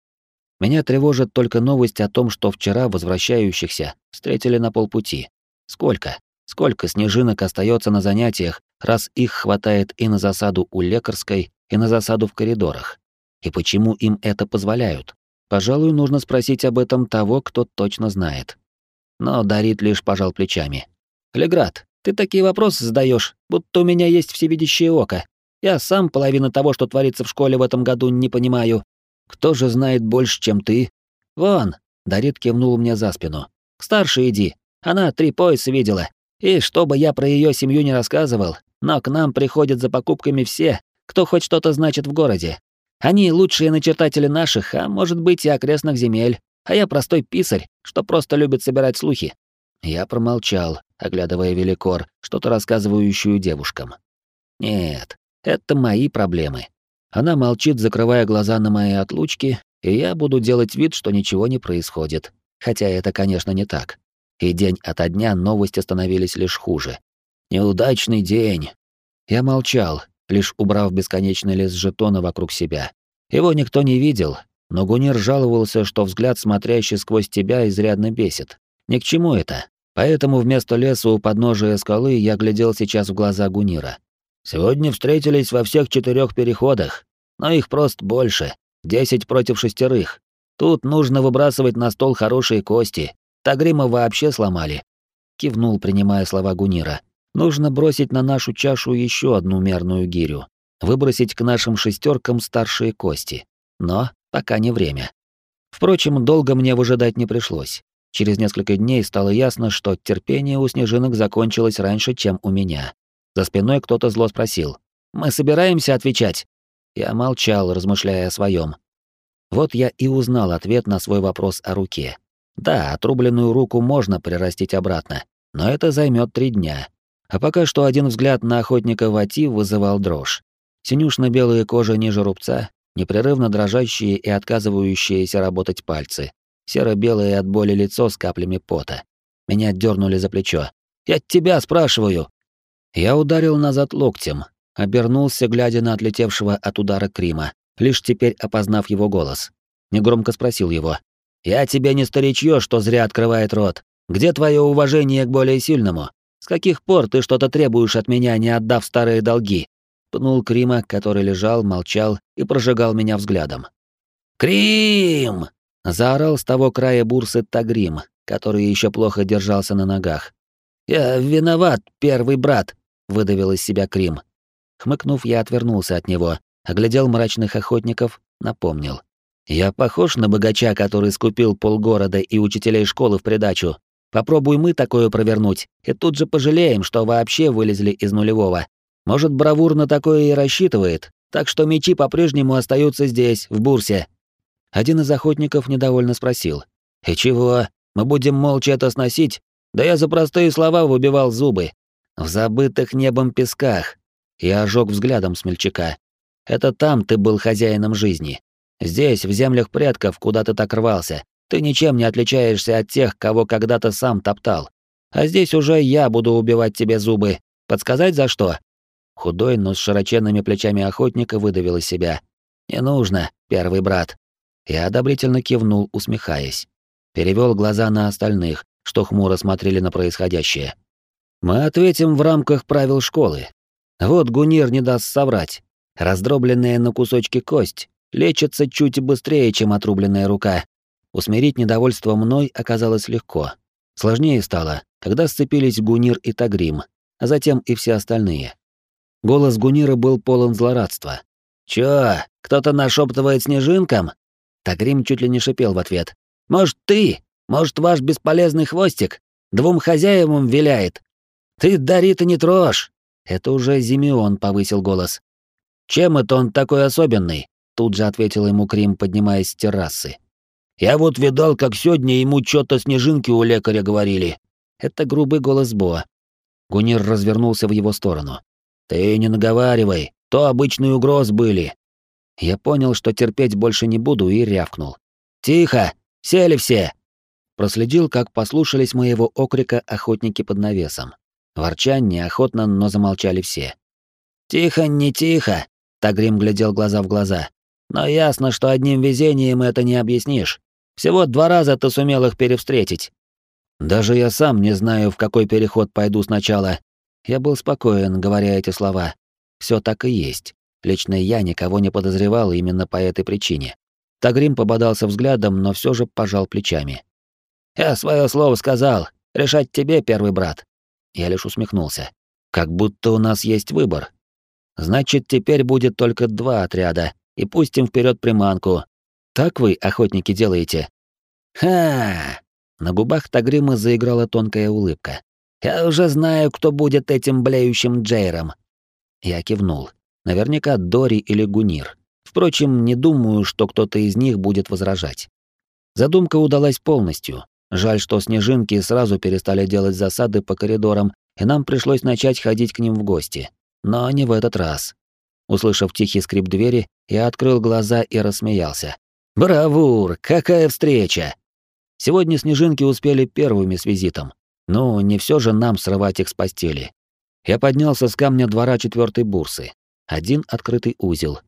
Меня тревожит только новость о том, что вчера возвращающихся встретили на полпути. Сколько? Сколько снежинок остается на занятиях, раз их хватает и на засаду у лекарской, и на засаду в коридорах? И почему им это позволяют? Пожалуй, нужно спросить об этом того, кто точно знает но Дарит лишь пожал плечами. «Леград, ты такие вопросы задаешь, будто у меня есть всевидящее око. Я сам половину того, что творится в школе в этом году, не понимаю. Кто же знает больше, чем ты?» «Вон», — Дарит кивнул мне за спину. «К старшей иди. Она три пояса видела. И чтобы я про ее семью не рассказывал, но к нам приходят за покупками все, кто хоть что-то значит в городе. Они лучшие начертатели наших, а может быть и окрестных земель а я простой писарь, что просто любит собирать слухи. Я промолчал, оглядывая Великор, что-то рассказывающую девушкам. Нет, это мои проблемы. Она молчит, закрывая глаза на мои отлучки, и я буду делать вид, что ничего не происходит. Хотя это, конечно, не так. И день ото дня новости становились лишь хуже. Неудачный день. Я молчал, лишь убрав бесконечный лес жетона вокруг себя. Его никто не видел, но Гунир жаловался, что взгляд, смотрящий сквозь тебя, изрядно бесит. Ни к чему это. Поэтому вместо леса у подножия скалы я глядел сейчас в глаза Гунира. Сегодня встретились во всех четырех переходах, но их просто больше, десять против шестерых. Тут нужно выбрасывать на стол хорошие кости. Тагрима вообще сломали. Кивнул, принимая слова Гунира. Нужно бросить на нашу чашу еще одну мерную гирю. Выбросить к нашим шестеркам старшие кости. Но пока не время. Впрочем, долго мне выжидать не пришлось. Через несколько дней стало ясно, что терпение у снежинок закончилось раньше, чем у меня. За спиной кто-то зло спросил. «Мы собираемся отвечать?» Я молчал, размышляя о своем. Вот я и узнал ответ на свой вопрос о руке. Да, отрубленную руку можно прирастить обратно, но это займет три дня. А пока что один взгляд на охотника Вати вызывал дрожь. Синюшно-белая кожа ниже рубца, непрерывно дрожащие и отказывающиеся работать пальцы, серо-белое от боли лицо с каплями пота. Меня дернули за плечо. «Я тебя спрашиваю!» Я ударил назад локтем, обернулся, глядя на отлетевшего от удара Крима, лишь теперь опознав его голос. Негромко спросил его. «Я тебе не старичье, что зря открывает рот. Где твое уважение к более сильному? С каких пор ты что-то требуешь от меня, не отдав старые долги?» Пнул Крима, который лежал, молчал и прожигал меня взглядом. «Крим!» — заорал с того края бурсы Тагрим, который еще плохо держался на ногах. «Я виноват, первый брат!» — выдавил из себя Крим. Хмыкнув, я отвернулся от него, оглядел мрачных охотников, напомнил. «Я похож на богача, который скупил полгорода и учителей школы в придачу. Попробуй мы такое провернуть, и тут же пожалеем, что вообще вылезли из нулевого. Может, бравур на такое и рассчитывает, так что мечи по-прежнему остаются здесь, в бурсе». Один из охотников недовольно спросил. «И чего? Мы будем молча это сносить? Да я за простые слова выбивал зубы. В забытых небом песках». Я ожег взглядом смельчака. «Это там ты был хозяином жизни. Здесь, в землях предков, куда ты так рвался, ты ничем не отличаешься от тех, кого когда-то сам топтал. А здесь уже я буду убивать тебе зубы. Подсказать за что?» Худой, но с широченными плечами охотника выдавил из себя. «Не нужно, первый брат». Я одобрительно кивнул, усмехаясь. Перевел глаза на остальных, что хмуро смотрели на происходящее. «Мы ответим в рамках правил школы. Вот Гунир не даст соврать. Раздробленная на кусочки кость лечится чуть быстрее, чем отрубленная рука. Усмирить недовольство мной оказалось легко. Сложнее стало, когда сцепились Гунир и Тагрим, а затем и все остальные. Голос Гунира был полон злорадства. «Чё, кто-то нашептывает снежинкам?» Тагрим чуть ли не шипел в ответ. «Может, ты? Может, ваш бесполезный хвостик? Двум хозяевам виляет? Ты Дарита не трожь!» Это уже Зимеон повысил голос. «Чем это он такой особенный?» Тут же ответил ему Крим, поднимаясь с террасы. «Я вот видал, как сегодня ему что-то снежинки у лекаря говорили». Это грубый голос Бо. Гунир развернулся в его сторону. «Ты не наговаривай, то обычные угрозы были». Я понял, что терпеть больше не буду, и рявкнул. «Тихо! Сели все!» Проследил, как послушались моего окрика охотники под навесом. Ворча неохотно, но замолчали все. «Тихо, не тихо!» — Тагрим глядел глаза в глаза. «Но ясно, что одним везением это не объяснишь. Всего два раза ты сумел их перевстретить». «Даже я сам не знаю, в какой переход пойду сначала», я был спокоен, говоря эти слова. Все так и есть. Лично я никого не подозревал именно по этой причине. Тагрим пободался взглядом, но все же пожал плечами. «Я свое слово сказал. Решать тебе, первый брат». Я лишь усмехнулся. «Как будто у нас есть выбор. Значит, теперь будет только два отряда, и пустим вперед приманку. Так вы, охотники, делаете?» «Ха!» На губах Тагрима заиграла тонкая улыбка. Я уже знаю, кто будет этим блеющим Джейром. Я кивнул. Наверняка Дори или Гунир. Впрочем, не думаю, что кто-то из них будет возражать. Задумка удалась полностью. Жаль, что снежинки сразу перестали делать засады по коридорам, и нам пришлось начать ходить к ним в гости. Но не в этот раз. Услышав тихий скрип двери, я открыл глаза и рассмеялся. «Бравур! Какая встреча!» Сегодня снежинки успели первыми с визитом. Ну, не все же нам срывать их с постели. Я поднялся с камня двора четвертой бурсы. Один открытый узел.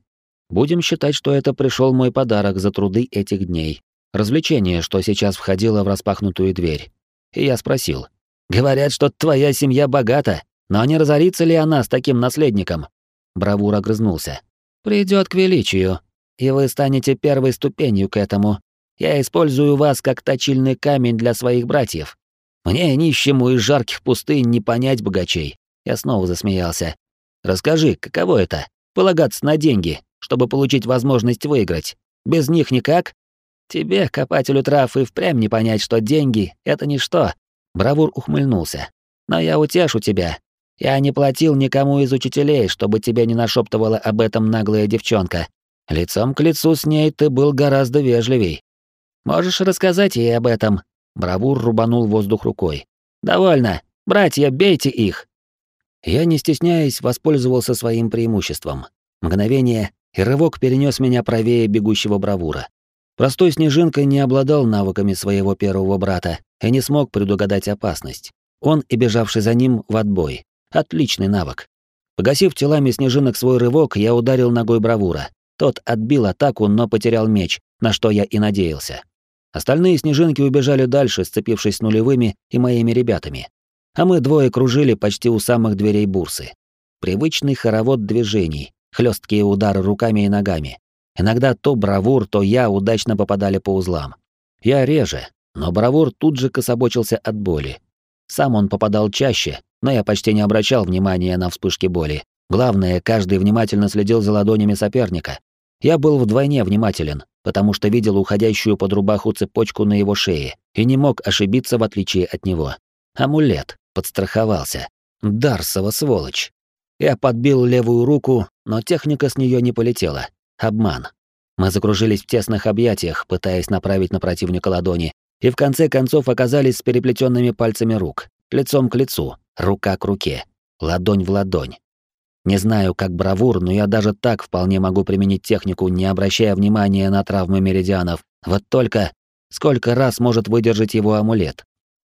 Будем считать, что это пришел мой подарок за труды этих дней. Развлечение, что сейчас входило в распахнутую дверь. И я спросил. Говорят, что твоя семья богата, но не разорится ли она с таким наследником? Бравур огрызнулся. Придет к величию, и вы станете первой ступенью к этому. Я использую вас как точильный камень для своих братьев. Мне, нищему из жарких пустынь, не понять богачей. Я снова засмеялся. Расскажи, каково это — полагаться на деньги, чтобы получить возможность выиграть? Без них никак? Тебе, копателю трав, и впрямь не понять, что деньги — это ничто. Бравур ухмыльнулся. Но я утешу тебя. Я не платил никому из учителей, чтобы тебе не нашептывала об этом наглая девчонка. Лицом к лицу с ней ты был гораздо вежливей. Можешь рассказать ей об этом. Бравур рубанул воздух рукой. Довольно. Братья, бейте их. Я, не стесняясь, воспользовался своим преимуществом. Мгновение, и рывок перенес меня правее бегущего бравура. Простой снежинка не обладал навыками своего первого брата и не смог предугадать опасность. Он и бежавший за ним в отбой. Отличный навык. Погасив телами снежинок свой рывок, я ударил ногой бравура. Тот отбил атаку, но потерял меч, на что я и надеялся. Остальные снежинки убежали дальше, сцепившись с нулевыми и моими ребятами. А мы двое кружили почти у самых дверей бурсы. Привычный хоровод движений, хлесткие удары руками и ногами. Иногда то бравур, то я удачно попадали по узлам. Я реже, но бравур тут же кособочился от боли. Сам он попадал чаще, но я почти не обращал внимания на вспышки боли. Главное, каждый внимательно следил за ладонями соперника. Я был вдвойне внимателен, потому что видел уходящую под рубаху цепочку на его шее и не мог ошибиться в отличие от него. Амулет. Подстраховался. Дарсова сволочь. Я подбил левую руку, но техника с нее не полетела. Обман. Мы закружились в тесных объятиях, пытаясь направить на противника ладони, и в конце концов оказались с переплетенными пальцами рук, лицом к лицу, рука к руке, ладонь в ладонь. Не знаю, как бравур, но я даже так вполне могу применить технику, не обращая внимания на травмы меридианов. Вот только сколько раз может выдержать его амулет?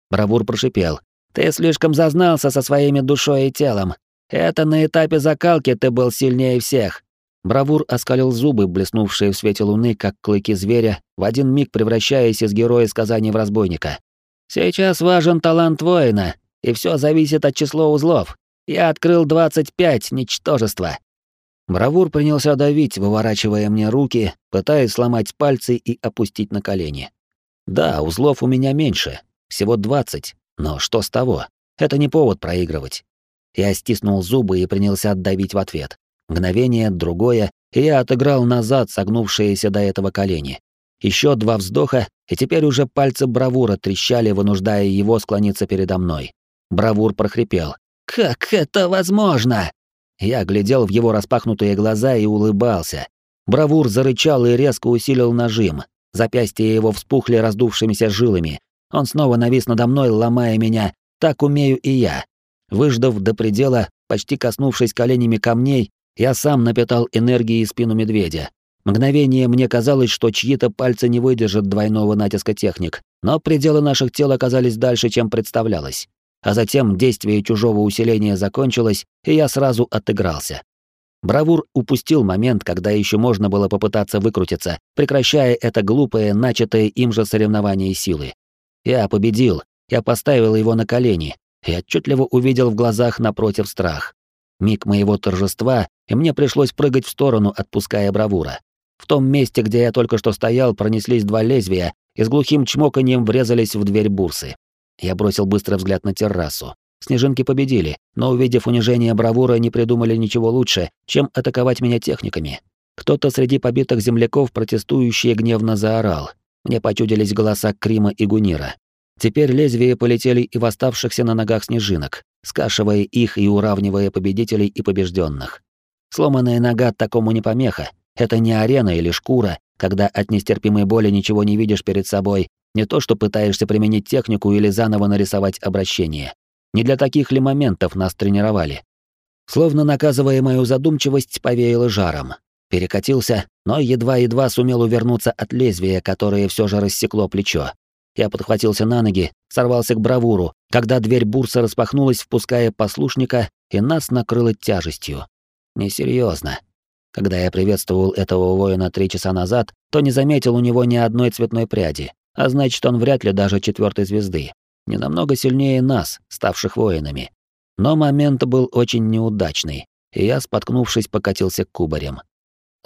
Бравур прошипел: "Ты слишком зазнался со своими душой и телом. Это на этапе закалки ты был сильнее всех. Бравур оскалил зубы, блеснувшие в свете луны, как клыки зверя, в один миг превращаясь из героя сказаний в разбойника. «Сейчас важен талант воина, и все зависит от числа узлов. Я открыл 25, ничтожество». Бравур принялся давить, выворачивая мне руки, пытаясь сломать пальцы и опустить на колени. Да, узлов у меня меньше, всего 20, но что с того? Это не повод проигрывать. Я стиснул зубы и принялся давить в ответ. Мгновение, другое, и я отыграл назад согнувшиеся до этого колени. Еще два вздоха, и теперь уже пальцы бравура трещали, вынуждая его склониться передо мной. Бравур прохрипел. «Как это возможно?» Я глядел в его распахнутые глаза и улыбался. Бравур зарычал и резко усилил нажим. Запястья его вспухли раздувшимися жилами. Он снова навис надо мной, ломая меня. Так умею и я. Выждав до предела, почти коснувшись коленями камней, я сам напитал энергией спину медведя. Мгновение мне казалось, что чьи-то пальцы не выдержат двойного натиска техник, но пределы наших тел оказались дальше, чем представлялось. А затем действие чужого усиления закончилось, и я сразу отыгрался. Бравур упустил момент, когда еще можно было попытаться выкрутиться, прекращая это глупое, начатое им же соревнование силы. Я победил, я поставил его на колени, и отчетливо увидел в глазах напротив страх. Миг моего торжества, и мне пришлось прыгать в сторону, отпуская бравура. В том месте, где я только что стоял, пронеслись два лезвия и с глухим чмоканьем врезались в дверь бурсы. Я бросил быстрый взгляд на террасу. Снежинки победили, но, увидев унижение бравура, не придумали ничего лучше, чем атаковать меня техниками. Кто-то среди побитых земляков протестующие гневно заорал. Мне почудились голоса Крима и Гунира. Теперь лезвия полетели и в оставшихся на ногах снежинок, скашивая их и уравнивая победителей и побежденных. Сломанная нога такому не помеха. Это не арена или шкура, когда от нестерпимой боли ничего не видишь перед собой, не то что пытаешься применить технику или заново нарисовать обращение. Не для таких ли моментов нас тренировали? Словно наказывая мою задумчивость, повеяло жаром. Перекатился, но едва-едва сумел увернуться от лезвия, которое все же рассекло плечо. Я подхватился на ноги, сорвался к бравуру, когда дверь бурса распахнулась, впуская послушника, и нас накрыло тяжестью. Несерьезно. Когда я приветствовал этого воина три часа назад, то не заметил у него ни одной цветной пряди, а значит, он вряд ли даже четвертой звезды. не намного сильнее нас, ставших воинами. Но момент был очень неудачный, и я, споткнувшись, покатился к кубарям.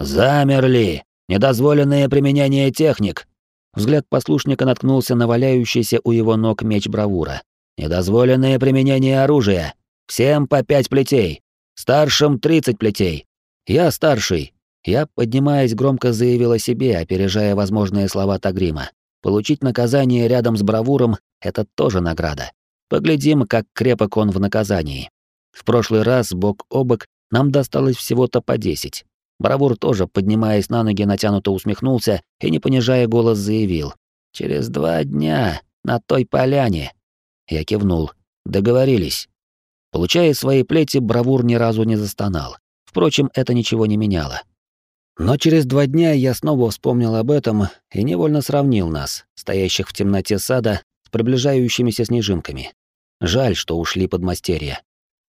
«Замерли! Недозволенное применение техник!» Взгляд послушника наткнулся на валяющийся у его ног меч бравура. «Недозволенное применение оружия! Всем по пять плетей! Старшим тридцать плетей! Я старший!» Я, поднимаясь, громко заявил о себе, опережая возможные слова Тагрима. Получить наказание рядом с бравуром — это тоже награда. Поглядим, как крепок он в наказании. В прошлый раз, бок о бок, нам досталось всего-то по десять. Бравур тоже, поднимаясь на ноги, натянуто усмехнулся и, не понижая голос, заявил. «Через два дня, на той поляне». Я кивнул. Договорились. Получая свои плети, Бравур ни разу не застонал. Впрочем, это ничего не меняло. Но через два дня я снова вспомнил об этом и невольно сравнил нас, стоящих в темноте сада, с приближающимися снежинками. Жаль, что ушли подмастерья.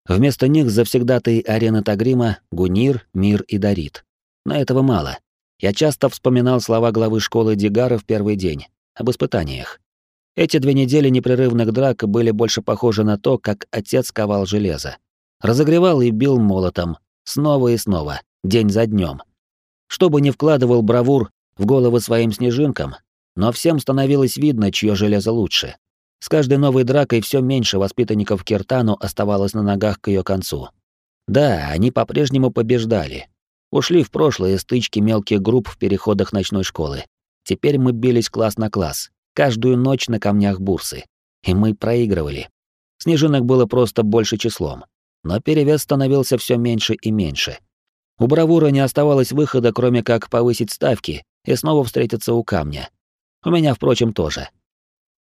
Вместо них завсегдатые арены Тагрима — Гунир, Мир и Дарит. Но этого мало. Я часто вспоминал слова главы школы Дигара в первый день, об испытаниях. Эти две недели непрерывных драк были больше похожи на то, как отец ковал железо. Разогревал и бил молотом, снова и снова, день за днем. Что бы ни вкладывал бравур в головы своим снежинкам, но всем становилось видно, чье железо лучше. С каждой новой дракой все меньше воспитанников Киртану оставалось на ногах к ее концу. Да, они по-прежнему побеждали. Ушли в прошлые стычки мелких групп в переходах ночной школы. Теперь мы бились класс на класс, каждую ночь на камнях бурсы. И мы проигрывали. Снежинок было просто больше числом. Но перевес становился все меньше и меньше. У Бравура не оставалось выхода, кроме как повысить ставки и снова встретиться у камня. У меня, впрочем, тоже.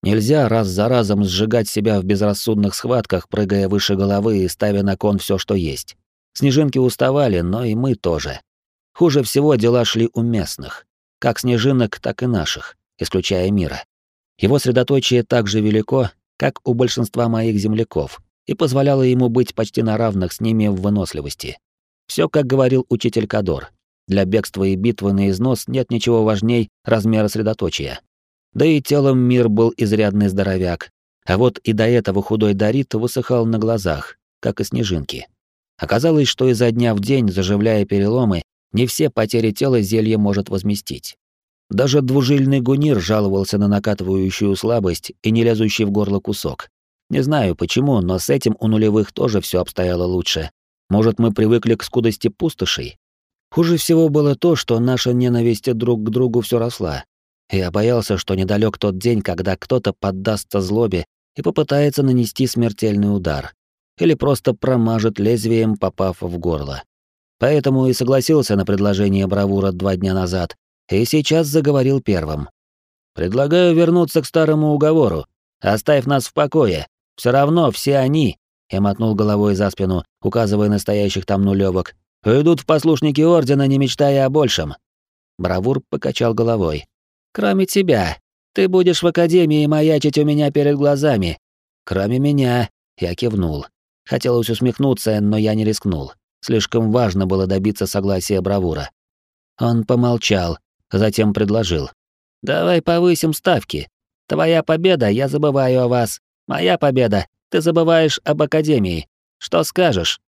Нельзя раз за разом сжигать себя в безрассудных схватках, прыгая выше головы и ставя на кон все, что есть. Снежинки уставали, но и мы тоже. Хуже всего дела шли у местных. Как снежинок, так и наших, исключая мира. Его средоточие так же велико, как у большинства моих земляков, и позволяло ему быть почти на равных с ними в выносливости. Все, как говорил учитель Кадор. Для бегства и битвы на износ нет ничего важней размера средоточия. Да и телом мир был изрядный здоровяк. А вот и до этого худой Дарит высыхал на глазах, как и снежинки. Оказалось, что изо дня в день, заживляя переломы, не все потери тела зелье может возместить. Даже двужильный гунир жаловался на накатывающую слабость и не лезущий в горло кусок. Не знаю почему, но с этим у нулевых тоже все обстояло лучше. Может, мы привыкли к скудости пустошей? Хуже всего было то, что наша ненависть друг к другу все росла, я боялся, что недалек тот день, когда кто-то поддастся злобе и попытается нанести смертельный удар. Или просто промажет лезвием, попав в горло. Поэтому и согласился на предложение бравура два дня назад, и сейчас заговорил первым. «Предлагаю вернуться к старому уговору. Оставь нас в покое. Все равно все они...» Я мотнул головой за спину, указывая настоящих там нулевок. «Уйдут в послушники Ордена, не мечтая о большем». Бравур покачал головой. Кроме тебя. Ты будешь в академии маячить у меня перед глазами. Кроме меня, я кивнул. Хотелось усмехнуться, но я не рискнул. Слишком важно было добиться согласия бравура. Он помолчал, затем предложил. «Давай повысим ставки. Твоя победа, я забываю о вас. Моя победа, ты забываешь об Академии. Что скажешь?»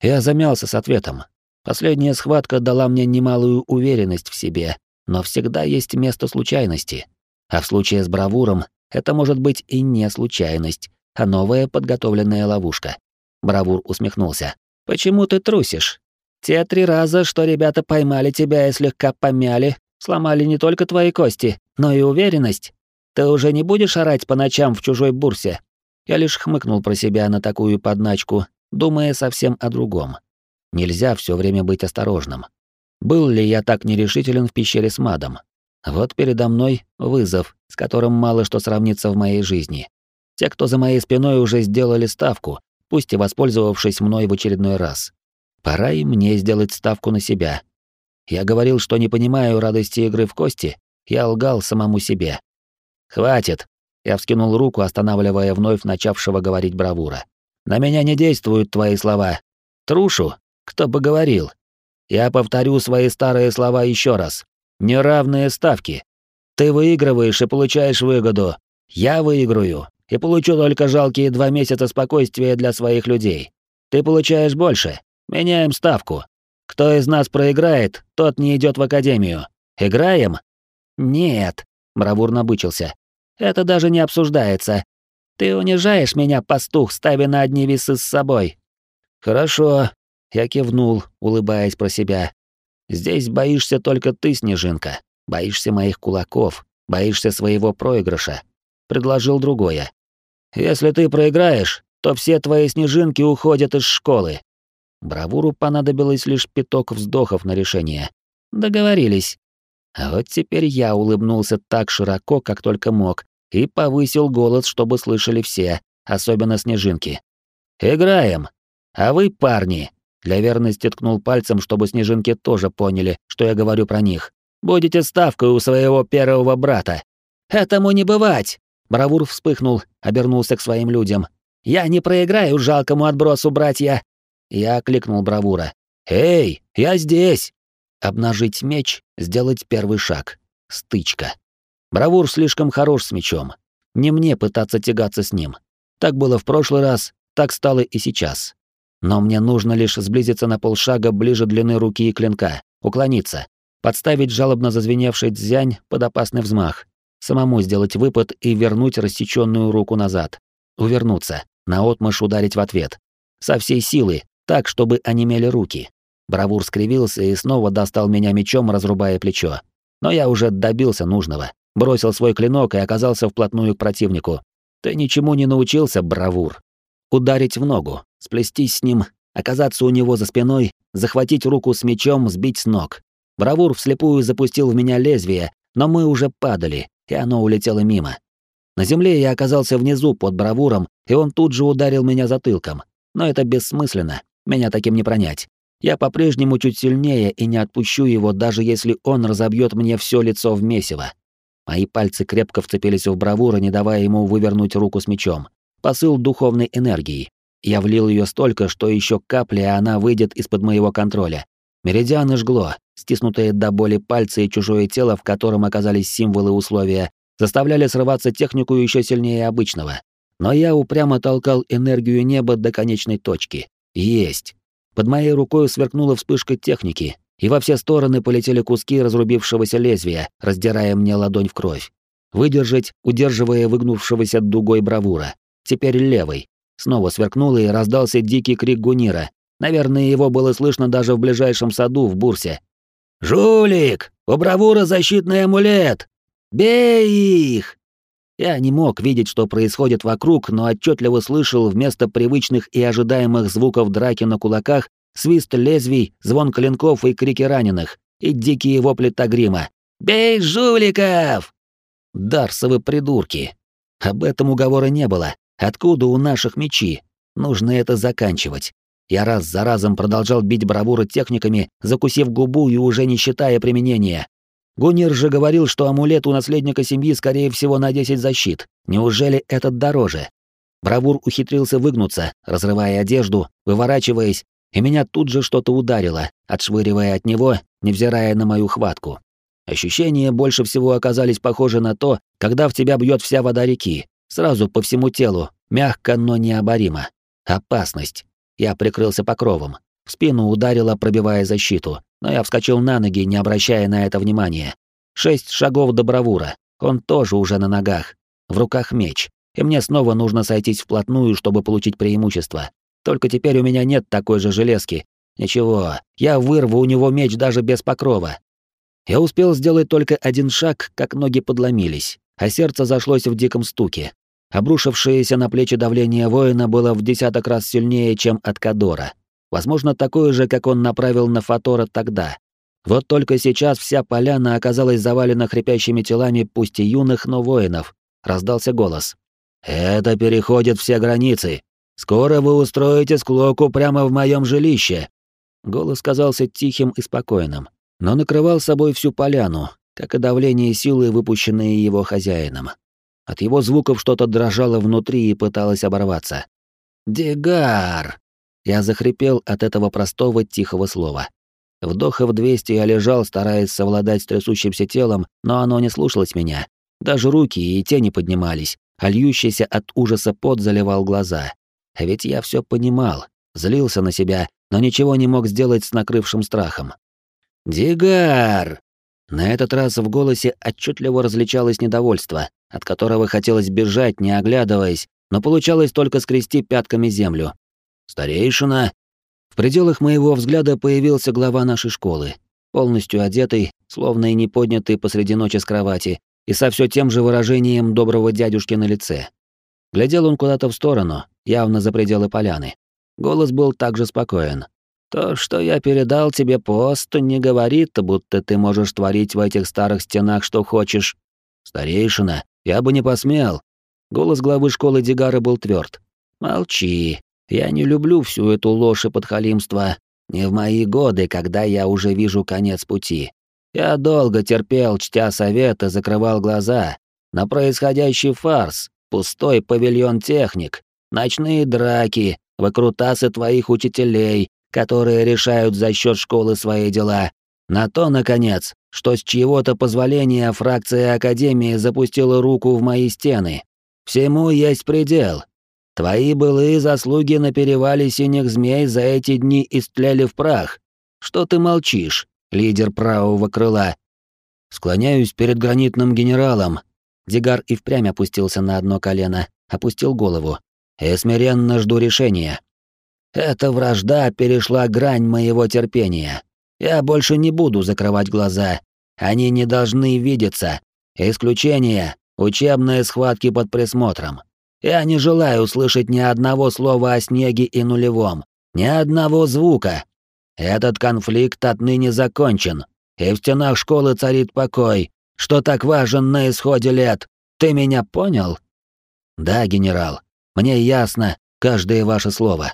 Я замялся с ответом. Последняя схватка дала мне немалую уверенность в себе, но всегда есть место случайности. А в случае с бравуром это может быть и не случайность, а новая подготовленная ловушка. Бравур усмехнулся. «Почему ты трусишь? Те три раза, что ребята поймали тебя и слегка помяли, сломали не только твои кости, но и уверенность. Ты уже не будешь орать по ночам в чужой бурсе?» Я лишь хмыкнул про себя на такую подначку, думая совсем о другом. Нельзя все время быть осторожным. Был ли я так нерешителен в пещере с Мадом? Вот передо мной вызов, с которым мало что сравнится в моей жизни. Те, кто за моей спиной уже сделали ставку, пусть и воспользовавшись мной в очередной раз. Пора и мне сделать ставку на себя. Я говорил, что не понимаю радости игры в кости, я лгал самому себе. «Хватит!» — я вскинул руку, останавливая вновь начавшего говорить бравура. «На меня не действуют твои слова. Трушу? Кто бы говорил? Я повторю свои старые слова еще раз. Неравные ставки. Ты выигрываешь и получаешь выгоду. Я выиграю и получу только жалкие два месяца спокойствия для своих людей. Ты получаешь больше. Меняем ставку. Кто из нас проиграет, тот не идет в академию. Играем? Нет, Бравур набычился. Это даже не обсуждается. Ты унижаешь меня, пастух, ставя на одни весы с собой. Хорошо, я кивнул, улыбаясь про себя. Здесь боишься только ты, Снежинка. Боишься моих кулаков, боишься своего проигрыша. Предложил другое. Если ты проиграешь, то все твои снежинки уходят из школы. Бравуру понадобилось лишь пяток вздохов на решение. Договорились. А вот теперь я улыбнулся так широко, как только мог, и повысил голос, чтобы слышали все, особенно снежинки. «Играем! А вы, парни!» Для верности ткнул пальцем, чтобы снежинки тоже поняли, что я говорю про них. «Будете ставкой у своего первого брата!» «Этому не бывать!» Бравур вспыхнул, обернулся к своим людям. «Я не проиграю жалкому отбросу, братья!» Я окликнул Бравура. «Эй, я здесь!» Обнажить меч, сделать первый шаг. Стычка. Бравур слишком хорош с мечом. Не мне пытаться тягаться с ним. Так было в прошлый раз, так стало и сейчас. Но мне нужно лишь сблизиться на полшага ближе длины руки и клинка, уклониться, подставить жалобно зазвеневший дзянь под опасный взмах, самому сделать выпад и вернуть рассеченную руку назад, увернуться, наотмашь ударить в ответ. Со всей силы, так, чтобы онемели руки. Бравур скривился и снова достал меня мечом, разрубая плечо. Но я уже добился нужного. Бросил свой клинок и оказался вплотную к противнику. Ты ничему не научился, Бравур. Ударить в ногу, сплестись с ним, оказаться у него за спиной, захватить руку с мечом, сбить с ног. Бравур вслепую запустил в меня лезвие, но мы уже падали, и оно улетело мимо. На земле я оказался внизу под бравуром, и он тут же ударил меня затылком. Но это бессмысленно, меня таким не пронять. Я по-прежнему чуть сильнее и не отпущу его, даже если он разобьет мне все лицо в месиво. Мои пальцы крепко вцепились в бравура, не давая ему вывернуть руку с мечом. Посыл духовной энергии. Я влил ее столько, что еще капли, и она выйдет из-под моего контроля. Меридианы жгло, стиснутые до боли пальцы и чужое тело, в котором оказались символы условия, заставляли срываться технику еще сильнее обычного. Но я упрямо толкал энергию неба до конечной точки. Есть. Под моей рукой сверкнула вспышка техники, и во все стороны полетели куски разрубившегося лезвия, раздирая мне ладонь в кровь. Выдержать, удерживая выгнувшегося дугой бравура. Теперь левый. Снова сверкнуло и раздался дикий крик Гунира. Наверное, его было слышно даже в ближайшем саду в Бурсе. «Жулик! У бравура защитный амулет! Бей их!» Я не мог видеть, что происходит вокруг, но отчетливо слышал вместо привычных и ожидаемых звуков драки на кулаках свист лезвий, звон клинков и крики раненых, и дикие вопли Тагрима. «Бей жуликов!» Дарсовы придурки. Об этом уговора не было. Откуда у наших мечи? Нужно это заканчивать. Я раз за разом продолжал бить бравуры техниками, закусив губу и уже не считая применения. Гунир же говорил, что амулет у наследника семьи скорее всего на 10 защит. Неужели этот дороже? Бравур ухитрился выгнуться, разрывая одежду, выворачиваясь, и меня тут же что-то ударило, отшвыривая от него, невзирая на мою хватку. Ощущения больше всего оказались похожи на то, когда в тебя бьет вся вода реки, сразу по всему телу, мягко, но необоримо. Опасность. Я прикрылся покровом. В спину ударило, пробивая защиту но я вскочил на ноги, не обращая на это внимания. Шесть шагов до бравура. Он тоже уже на ногах. В руках меч. И мне снова нужно сойтись вплотную, чтобы получить преимущество. Только теперь у меня нет такой же железки. Ничего, я вырву у него меч даже без покрова. Я успел сделать только один шаг, как ноги подломились, а сердце зашлось в диком стуке. Обрушившееся на плечи давление воина было в десяток раз сильнее, чем от Кадора. Возможно, такое же, как он направил на Фатора тогда. Вот только сейчас вся поляна оказалась завалена хрипящими телами пусть и юных, но воинов. Раздался голос. «Это переходит все границы. Скоро вы устроите склоку прямо в моем жилище». Голос казался тихим и спокойным, но накрывал собой всю поляну, как и давление силы, выпущенные его хозяином. От его звуков что-то дрожало внутри и пыталось оборваться. «Дегар!» Я захрипел от этого простого тихого слова. Вдоха в двести я лежал, стараясь совладать с трясущимся телом, но оно не слушалось меня. Даже руки и тени поднимались, а льющийся от ужаса пот заливал глаза. А ведь я все понимал, злился на себя, но ничего не мог сделать с накрывшим страхом. «Дигар!» На этот раз в голосе отчетливо различалось недовольство, от которого хотелось бежать, не оглядываясь, но получалось только скрести пятками землю. «Старейшина!» В пределах моего взгляда появился глава нашей школы, полностью одетый, словно и не поднятый посреди ночи с кровати, и со все тем же выражением доброго дядюшки на лице. Глядел он куда-то в сторону, явно за пределы поляны. Голос был также спокоен. «То, что я передал тебе пост, не говорит, будто ты можешь творить в этих старых стенах что хочешь. Старейшина, я бы не посмел». Голос главы школы Дигара был тверд. «Молчи. Я не люблю всю эту ложь и подхалимство. Не в мои годы, когда я уже вижу конец пути. Я долго терпел, чтя советы, закрывал глаза. На происходящий фарс, пустой павильон техник, ночные драки, выкрутасы твоих учителей, которые решают за счет школы свои дела. На то, наконец, что с чьего-то позволения фракция Академии запустила руку в мои стены. Всему есть предел. Твои былые заслуги на перевале синих змей за эти дни истлели в прах. Что ты молчишь? лидер правого крыла. Склоняюсь перед гранитным генералом. Дигар и впрямь опустился на одно колено, опустил голову. И смиренно жду решения. Эта вражда перешла грань моего терпения. Я больше не буду закрывать глаза. Они не должны видеться. Исключение — учебные схватки под присмотром. Я не желаю слышать ни одного слова о снеге и нулевом, ни одного звука, этот конфликт отныне закончен, и в стенах школы царит покой, что так важен на исходе лет. Ты меня понял? Да, генерал. Мне ясно каждое ваше слово.